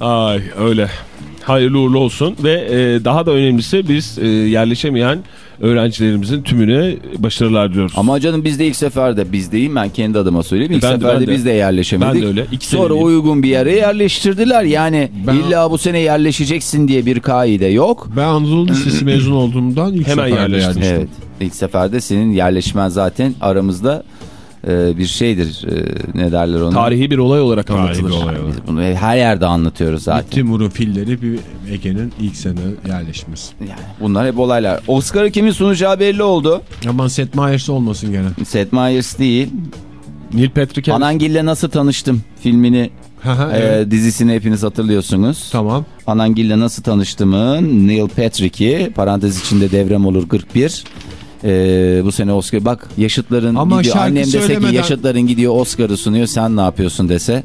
Ay öyle. Hayırlı uğurlu olsun ve e, daha da önemlisi biz e, yerleşemeyen öğrencilerimizin tümüne başarılar diliyoruz. Ama canım biz de ilk seferde biz deyim ben kendi adıma söyleyeyim. İlk Ben de- seferde ben de. biz de yerleşemedik. Ben de öyle. İki Sonra seneliyim. uygun bir yere yerleştirdiler. Yani Ben- illa bu sene yerleşeceksin diye bir kaide yok. Ben Anadolu Lisesi mezun olduğumdan ilk Hemen seferde yerleştim. Evet. İlk seferde senin yerleşmen zaten aramızda e, bir şeydir. E, ne derler ona? Tarihi bir olay olarak Tarihi anlatılır. bir olay olarak. Biz bunu her yerde anlatıyoruz zaten. Timur'un filleri bir Ege'nin ilk sene yerleşmesi. Yani bunlar hep olaylar. Oscar'ı kimin sunacağı belli oldu. Aman Seth Meyers olmasın gene. Seth Meyers değil. Neil Patrick Harris. Anangil'le nasıl tanıştım filmini, e, dizisini hepiniz hatırlıyorsunuz. Tamam. Anangil'le nasıl tanıştımın Neil Patrick'i parantez içinde devrem olur 41. Ee, bu sene Oscar bak yaşıtların Ama gidiyor annem dese ki yaşıtların gidiyor Oscar'ı sunuyor sen ne yapıyorsun dese.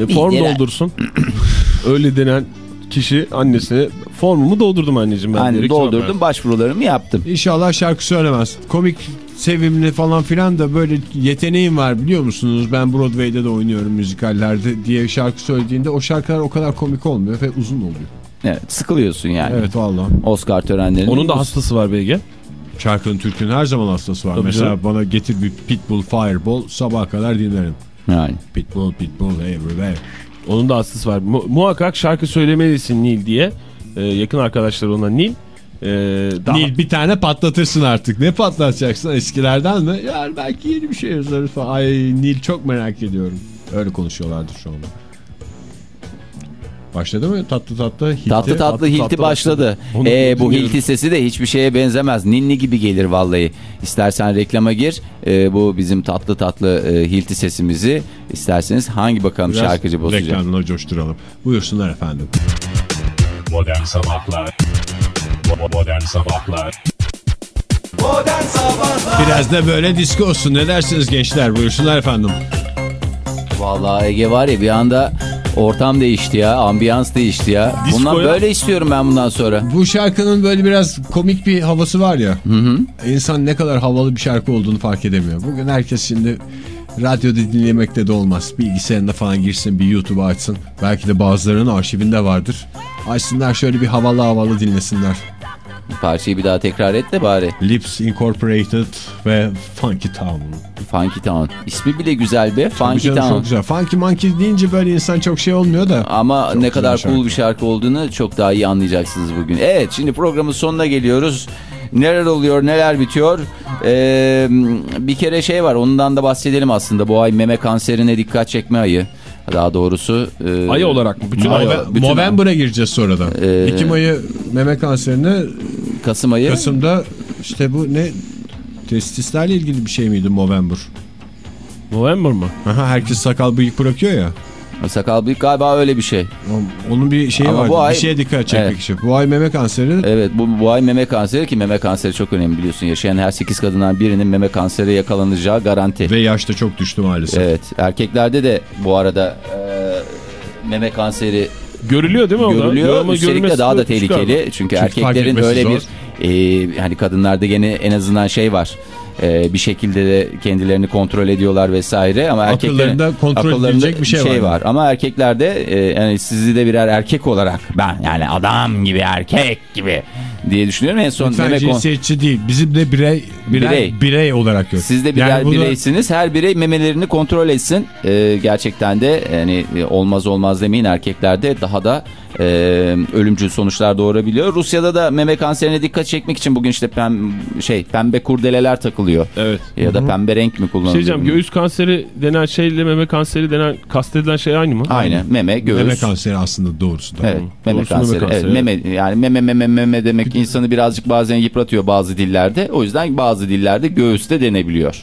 E, form İyi, doldursun. Öyle denen kişi annesine formumu doldurdum anneciğim ben. Hani cevap doldurdum başvurularımı yaptım. İnşallah şarkı söylemez. Komik, sevimli falan filan da böyle yeteneğim var biliyor musunuz? Ben Broadway'de de oynuyorum müzikallerde diye şarkı söylediğinde o şarkılar o kadar komik olmuyor ve uzun oluyor. Evet sıkılıyorsun yani. Evet vallahi. Oscar törenlerinde. Onun da hastası var BG. Şarkının Türk'ün her zaman hastası var. Tabii Mesela canım. bana getir bir Pitbull Fireball sabaha kadar dinlerim. Yani. Pitbull, Pitbull everywhere. Onun da hastası var. Mu- muhakkak şarkı söylemelisin Nil diye. E, yakın arkadaşlar ona Nil. E, daha... Nil bir tane patlatırsın artık. Ne patlatacaksın eskilerden mi? Yani belki yeni bir şey yazarız falan. Ay Nil çok merak ediyorum. Öyle konuşuyorlardır şu anda. Başladı mı? Tatlı tatlı hilti. Tatlı tatlı hilti başladı. Onu Ee, bu dinliyorum. hilti sesi de hiçbir şeye benzemez. Ninni gibi gelir vallahi. İstersen reklama gir. Ee, bu bizim tatlı tatlı e, hilti sesimizi isterseniz hangi bakalım Biraz şarkıcı bozacak. reklamla coşturalım. Buyursunlar efendim. Modern Sabahlar Bo- Modern Sabahlar Biraz da böyle disko olsun. Ne dersiniz gençler? Buyursunlar efendim. Vallahi Ege var ya bir anda ortam değişti ya. Ambiyans değişti ya. Bundan Diskoya- böyle istiyorum ben bundan sonra. Bu şarkının böyle biraz komik bir havası var ya. İnsan ne kadar havalı bir şarkı olduğunu fark edemiyor. Bugün herkes şimdi radyoda dinlemekte de olmaz. Bilgisayarında falan girsin bir YouTube'a açsın. Belki de bazılarının arşivinde vardır. Açsınlar şöyle bir havalı havalı dinlesinler. Parçayı bir daha tekrar et de bari. Lips Incorporated ve Funky Town. Funky Town. İsmi bile güzel be. Funky canım, Town. Çok güzel. Funky Monkey deyince böyle insan çok şey olmuyor da. Ama Çok ne kadar şarkı. cool bir şarkı olduğunu çok daha iyi anlayacaksınız bugün. Evet şimdi programın sonuna geliyoruz. Neler oluyor neler bitiyor. Ee, bir kere şey var ondan da bahsedelim aslında. Bu ay meme kanserine dikkat çekme ayı. Daha doğrusu. E, Ayı olarak mı? Bütün Move- ay- bütün- Movember'a gireceğiz sonradan. Ee, Ekim ayı meme kanserine Kasım ayı. Kasım'da işte bu ne testislerle ilgili bir şey miydi Movember? November mı? Aha, herkes sakal bıyık bırakıyor ya. Sakal bıyık galiba öyle bir şey. Onun bir şeyi ay- Bir şeye dikkat çekmek Evet. için. Bu ay meme kanseri Evet bu, bu ay meme kanseri ki meme kanseri çok önemli biliyorsun. Yaşayan her 8 kadından birinin meme kanseri yakalanacağı garanti. ve yaşta çok düştü maalesef. Evet erkeklerde de bu arada e, meme kanseri Görülüyor değil mi o da? görülüyor. Ama Üstelik de daha da tehlikeli. Çünkü, Çünkü erkeklerin öyle zor. bir e, hani kadınlarda gene en azından şey var. E, bir şekilde de kendilerini kontrol ediyorlar vesaire ama Akıllarında kontrol akıllarında edilecek bir şey var. Ama erkeklerde e, yani sizi de birer erkek olarak ben yani adam gibi erkek gibi diye düşünüyorum. En son Lütfen meme kon- cinsiyetçi değil. Bizim de birey, birey, Birey. birey, olarak gör. Siz de birer Yani bunu- bireysiniz. Her birey memelerini kontrol etsin. Ee, gerçekten de yani e, olmaz olmaz demeyin erkeklerde daha da e, ölümcül sonuçlar doğurabiliyor. Rusya'da da meme kanserine dikkat çekmek için bugün işte pem, şey pembe kurdeleler takılıyor. Evet. Ya da pembe renk mi Şey kullanılıyor? diyeceğim göğüs kanseri denen şeyle meme kanseri denen kastedilen şey aynı mı? Aynı. Meme, göğüs. Meme kanseri aslında doğrusu da. Evet, meme Doğrusu meme kanseri. kanseri. Evet, meme yani meme meme meme demek insanı birazcık bazen yıpratıyor bazı dillerde. O yüzden bazı dillerde göğüste denebiliyor.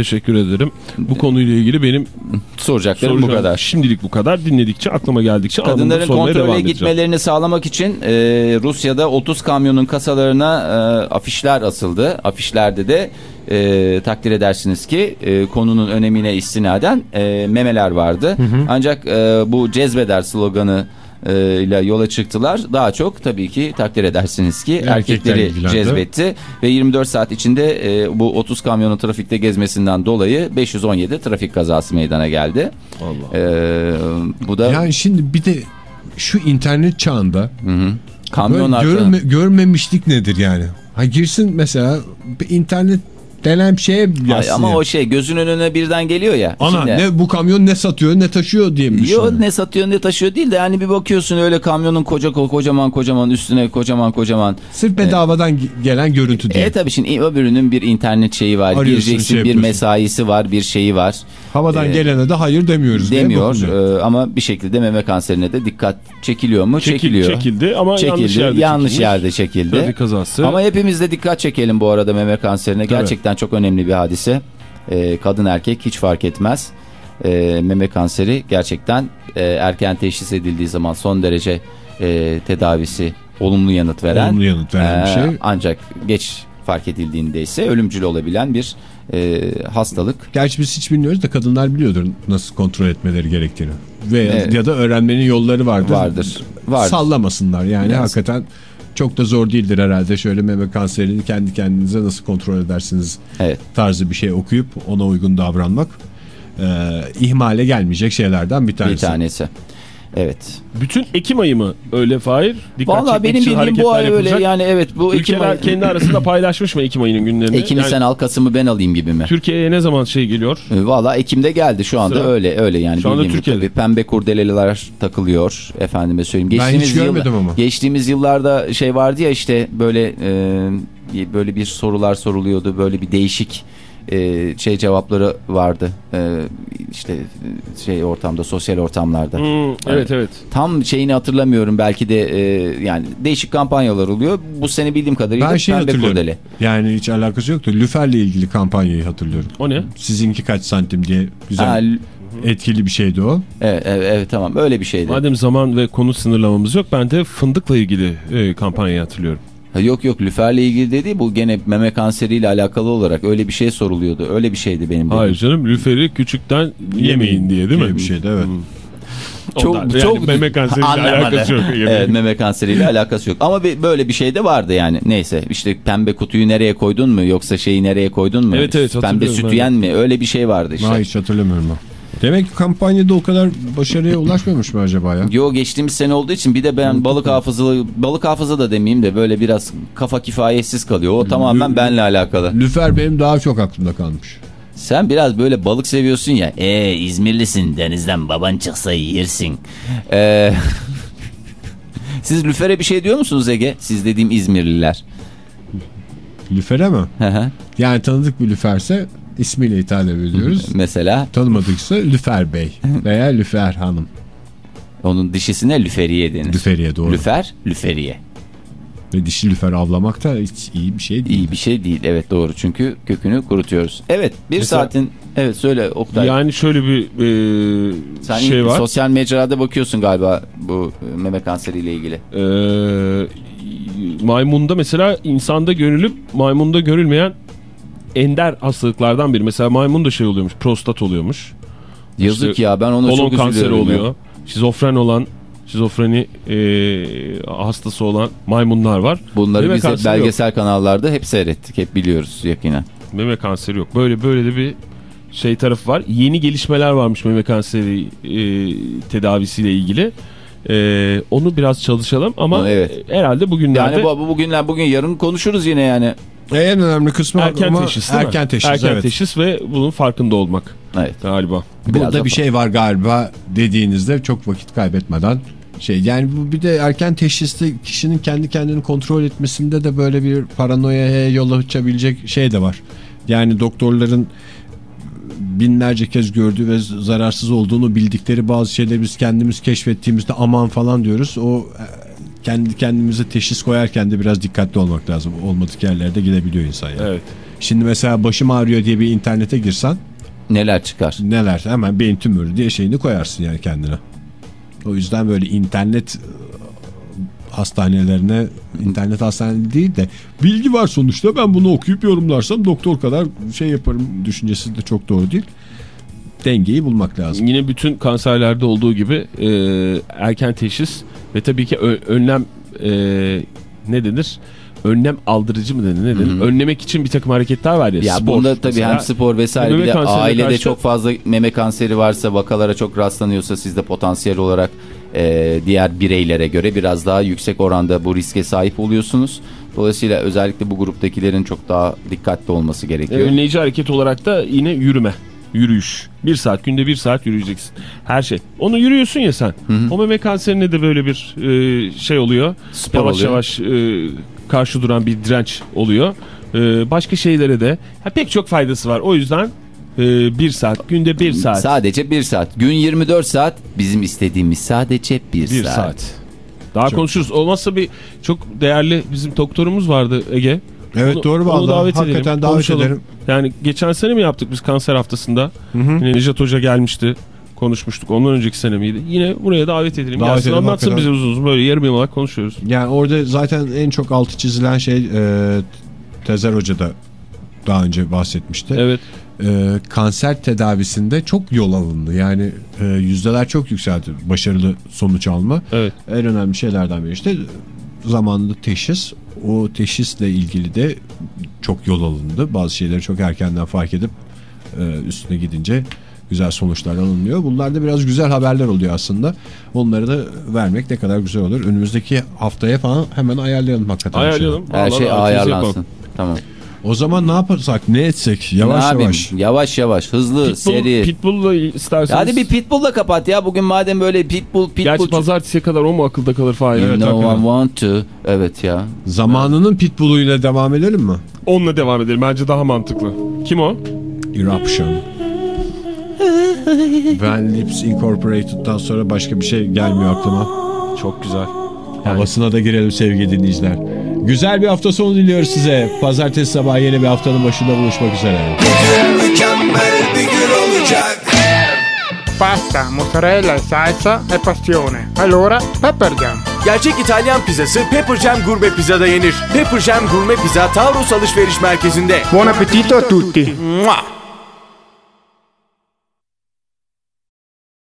Teşekkür ederim. Bu konuyla ilgili benim Soracaklarım bu soracağım. kadar. Şimdilik bu kadar. Dinledikçe aklıma geldikçe Kadınların kontrole gitmelerini sağlamak için e, Rusya'da 30 kamyonun kasalarına e, afişler asıldı. Afişlerde de e, takdir edersiniz ki e, konunun önemine istinaden e, memeler vardı. Ancak e, bu cezbeder sloganı e, ile yola çıktılar. Daha çok tabii ki takdir edersiniz ki Erkekler erkekleri ilgilendi. cezbetti ve 24 saat içinde e, bu 30 kamyonun trafikte gezmesinden dolayı 517 trafik kazası meydana geldi. Allah. E, bu da Yani şimdi bir de şu internet çağında Hı hı. Kamyon böyle arkadan. görme, görmemişlik nedir yani? Ha girsin mesela bir internet denen bir şeye Ay, yazsın ama o şey gözünün önüne birden geliyor ya. Ana Şimdi- ne bu kamyon ne satıyor ne taşıyor diye mi Yo düşünüyor? ne satıyor ne taşıyor değil de yani bir bakıyorsun öyle kamyonun koca kocaman kocaman üstüne kocaman kocaman. Sırf bedavadan ge- gelen görüntü diye. E tabii şimdi öbürünün bir internet şeyi var. Arıyorsun, Gireceksin şey bir mesaisi var bir şeyi var. Havadan e, gelene de hayır demiyoruz. Demiyor e, ama bir şekilde meme kanserine de dikkat çekiliyor mu? Çekil- Çekiliyor. çekildi ama yanlış yerde yanlış çekilmiş. yerde çekildi. Trafik kazası. Ama hepimiz de dikkat çekelim bu arada meme kanserine. Gerçekten çok önemli bir hadise. Ee, kadın erkek hiç fark etmez. Ee, meme kanseri gerçekten e, erken teşhis edildiği zaman son derece e, tedavisi olumlu yanıt veren. Olumlu yanıt veren bir e, şey. Ancak geç fark edildiğinde ise ölümcül olabilen bir e, hastalık. Gerçi biz hiç bilmiyoruz da kadınlar biliyordur nasıl kontrol etmeleri gerektiğini. Ve Evet. ya da öğrenmenin yolları vardır. Vardır. Vardır. Sallamasınlar yani Biraz. hakikaten çok da zor değildir herhalde. Şöyle meme kanserini kendi kendinize nasıl kontrol edersiniz Evet. tarzı bir şey okuyup ona uygun davranmak e, ihmale gelmeyecek şeylerden bir tanesi. Bir tanesi. Evet. Bütün Ekim ayı mı öyle Fahir? Dikkat Vallahi benim bildiğim bu ay öyle yani evet bu Ekim Ülkeler ayı. kendi arasında paylaşmış mı Ekim ayının günlerini? Ekim'i Yani sen al Kasım'ı ben alayım gibi mi? Türkiye'ye ne zaman şey geliyor? E, Valla Ekim'de geldi şu anda Sıra. öyle öyle yani. Şu anda Türkiye'de. tabii. Pembe kurdeleler takılıyor efendime söyleyeyim. Ben hiç görmedim ama. Geçtiğimiz yıllarda şey vardı ya işte böyle e, böyle bir sorular soruluyordu böyle bir değişik e, şey cevapları vardı e, işte şey ortamda sosyal ortamlarda. Hmm, evet evet. Tam şeyini hatırlamıyorum belki de e, yani değişik kampanyalar oluyor. Bu sene bildiğim kadarıyla Ben şey pembe hatırlıyorum. kurdele. Yani hiç alakası yoktu. Lüfer'le ilgili kampanyayı hatırlıyorum. O ne? Sizinki kaç santim diye güzel Ha, etkili bir şeydi o. evet, evet, evet tamam öyle bir şeydi. Madem zaman ve konu sınırlamamız yok ben de fındıkla ilgili e, kampanyayı hatırlıyorum. Ha, yok yok lüferle ilgili dedi bu gene meme kanseriyle alakalı olarak öyle bir şey soruluyordu. Öyle bir şeydi benim dediğim. Hayır canım lüferi küçükten yemeyin diye değil mi? Bir şeydi evet. Çok, Ondan, yani çok meme kanseriyle Anlamadı. alakası yok. yemeğin. Evet meme kanseriyle alakası yok. Ama bir, böyle bir şey de vardı yani. Neyse işte pembe kutuyu nereye koydun mu yoksa şeyi nereye koydun mu? Evet, evet, Pembe sütüyen mi? Öyle bir şey vardı işte. Ha, hiç hatırlamıyorum ben. Demek ki kampanyada o kadar başarıya ulaşmamış mı acaba ya? Yo geçtiğimiz sene olduğu için bir de ben balık hafızalı balık hafıza da demeyeyim de böyle biraz kafa kifayetsiz kalıyor. O tamamen benle alakalı. Lüfer benim daha çok aklımda kalmış. Sen biraz böyle balık seviyorsun ya. Ee İzmirlisin denizden baban çıksa yersin. Ee, siz lüfere bir şey diyor musunuz Ege? Siz dediğim İzmirliler. Lüfere mi? Hı hı. Yani tanıdık bir lüferse ismiyle hitap ediyoruz. Mesela Tanımadıksa Lüfer Bey veya Lüfer Hanım. onun dişisine lüferiye denir. Lüferiye doğru. Lüfer, lüferiye. Ve dişi lüfer avlamak da hiç iyi bir şey değil. İyi bir şey değil. Evet doğru. Çünkü kökünü kurutuyoruz. Evet bir Mesela- saatin... Evet söyle Oktay. Yani şöyle bir e, Sen şey var. sosyal mecrada bakıyorsun galiba bu e, meme kanseriyle ilgili. Ee, maymunda mesela insanda görülüp maymunda görülmeyen ender hastalıklardan biri. Mesela maymunda şey oluyormuş, prostat oluyormuş. Yazık İşte ya ben ona çok kanseri üzülüyorum. ya. oluyor. Şizofren olan, şizofreni e, hastası olan maymunlar var. Bunları Meme biz hep kanseri belgesel kanallarda hep seyrettik. Hep biliyoruz yakinen. Meme kanseri yok. Böyle böyle de bir şey tarafı var. Yeni gelişmeler varmış meme kanseri e, tedavisiyle ilgili. E, onu biraz çalışalım ama Evet. herhalde bugünlerde Yani bu, bu bugünler bugün yarın konuşuruz yine yani. En önemli kısmı erken ama teşhis değil mi? erken teşhis. Erken evet. teşhis ve bunun farkında olmak Evet. galiba. Biraz Burada da- bir şey var galiba dediğinizde çok vakit kaybetmeden şey yani bu bir de erken teşhiste kişinin kendi kendini kontrol etmesinde de böyle bir paranoyaya yol açabilecek şey de var. Yani doktorların binlerce kez gördüğü ve zararsız olduğunu bildikleri bazı şeyleri biz kendimiz keşfettiğimizde aman falan diyoruz. O e, kendi kendimize teşhis koyarken de biraz dikkatli olmak lazım. Olmadık yerlerde gidebiliyor insan yani. Evet. Şimdi mesela başım ağrıyor diye bir internete girsen Neler çıkar? neler hemen beyin tümörü diye şeyini koyarsın yani kendine. O yüzden böyle internet hastanelerine internet hastane değil de bilgi var sonuçta ben bunu okuyup yorumlarsam doktor kadar şey yaparım düşüncesi de çok doğru değil. Dengeyi bulmak lazım. Yine bütün kanserlerde olduğu gibi e, erken teşhis ve tabii ki önlem e, ne denir? Önlem aldırıcı mı denir? Ne denir? Önlemek için bir takım hareketler var ya. Ya spor bunda tabii mesela. hem spor vesaire bir de ailede karşı- çok fazla meme kanseri varsa vakalara çok rastlanıyorsa sizde potansiyel olarak e, diğer bireylere göre biraz daha yüksek oranda bu riske sahip oluyorsunuz. Dolayısıyla özellikle bu gruptakilerin çok daha dikkatli olması E, gerekiyor. Önleyici hareket olarak da yine yürüme. Yürüyüş. Bir saat günde bir saat yürüyeceksin. Her şey. Onu yürüyorsun ya sen. O meme kanserine de böyle bir e, şey oluyor. Spor yavaş oluyor. yavaş e, karşı duran bir direnç oluyor. E, başka şeylere de ha, pek çok faydası var. O yüzden e, bir saat günde bir saat. Sadece bir saat. Gün 24 saat bizim istediğimiz sadece bir, Bir saat. saat. Daha konuşuruz. Olmazsa bir çok değerli bizim doktorumuz vardı Ege. Evet Onu- doğru onu vallahi. davet Hakikaten edelim, davet konuşalım. ederim. Yani geçen sene mi yaptık biz kanser haftasında? Yine Nejat Hoca gelmişti. Konuşmuştuk. Ondan önceki sene miydi? Yine buraya davet edelim. Davet edelim, anlatsın hakikaten. bize uzun uzun. Böyle yarım yamalak konuşuyoruz. Yani orada zaten en çok altı çizilen şey e, Tezer Hoca da daha önce bahsetmişti. Evet. E, kanser tedavisinde çok yol alındı. Yani e, yüzdeler çok yükseldi. Başarılı sonuç alma. Evet. En önemli şeylerden biri işte zamanında teşhis. O teşhisle ilgili de çok yol alındı. Bazı şeyleri çok erkenden fark edip e, üstüne gidince güzel sonuçlar alınıyor. Bunlar da biraz güzel haberler oluyor aslında. Onları da vermek ne kadar güzel olur. Önümüzdeki haftaya falan hemen ayarlayalım hakikaten. Ayarlayalım. Her Vallahi şey ayarlansın. yapalım. Tamam. O zaman ne yaparsak ne etsek yavaş ne yapayım? yavaş. Yavaş yavaş. Hızlı, Pitbull, seri. Pitbull'la isterseniz. Hadi bir pitbull'la kapat ya. Bugün madem böyle pitbull pitbull. Gerçi pazartesiye kadar o mu akılda kalır Fahir? Evet, know I hakikaten. want to. Evet ya. Zamanının pitbulluyla devam edelim mi? Onunla devam edelim. Bence daha mantıklı. Kim o? Eruption. Van Lips Incorporated'dan sonra başka bir şey gelmiyor aklıma. Çok güzel. Havasına da girelim sevgili dinleyiciler. Güzel bir hafta sonu diliyoruz size. Pazartesi sabahı yeni bir haftanın başında buluşmak üzere. Mükemmel bir gün olacak. Pasta, mozzarella salsa e passione. Allora, Pepper Jam. Gerçek İtalyan pizzası Pepper Jam Gurme Pizza'da yenir. Pepper Jam Gurme Pizza Taurus Alışveriş Merkezi'nde. Buon appetito a tutti. Mua!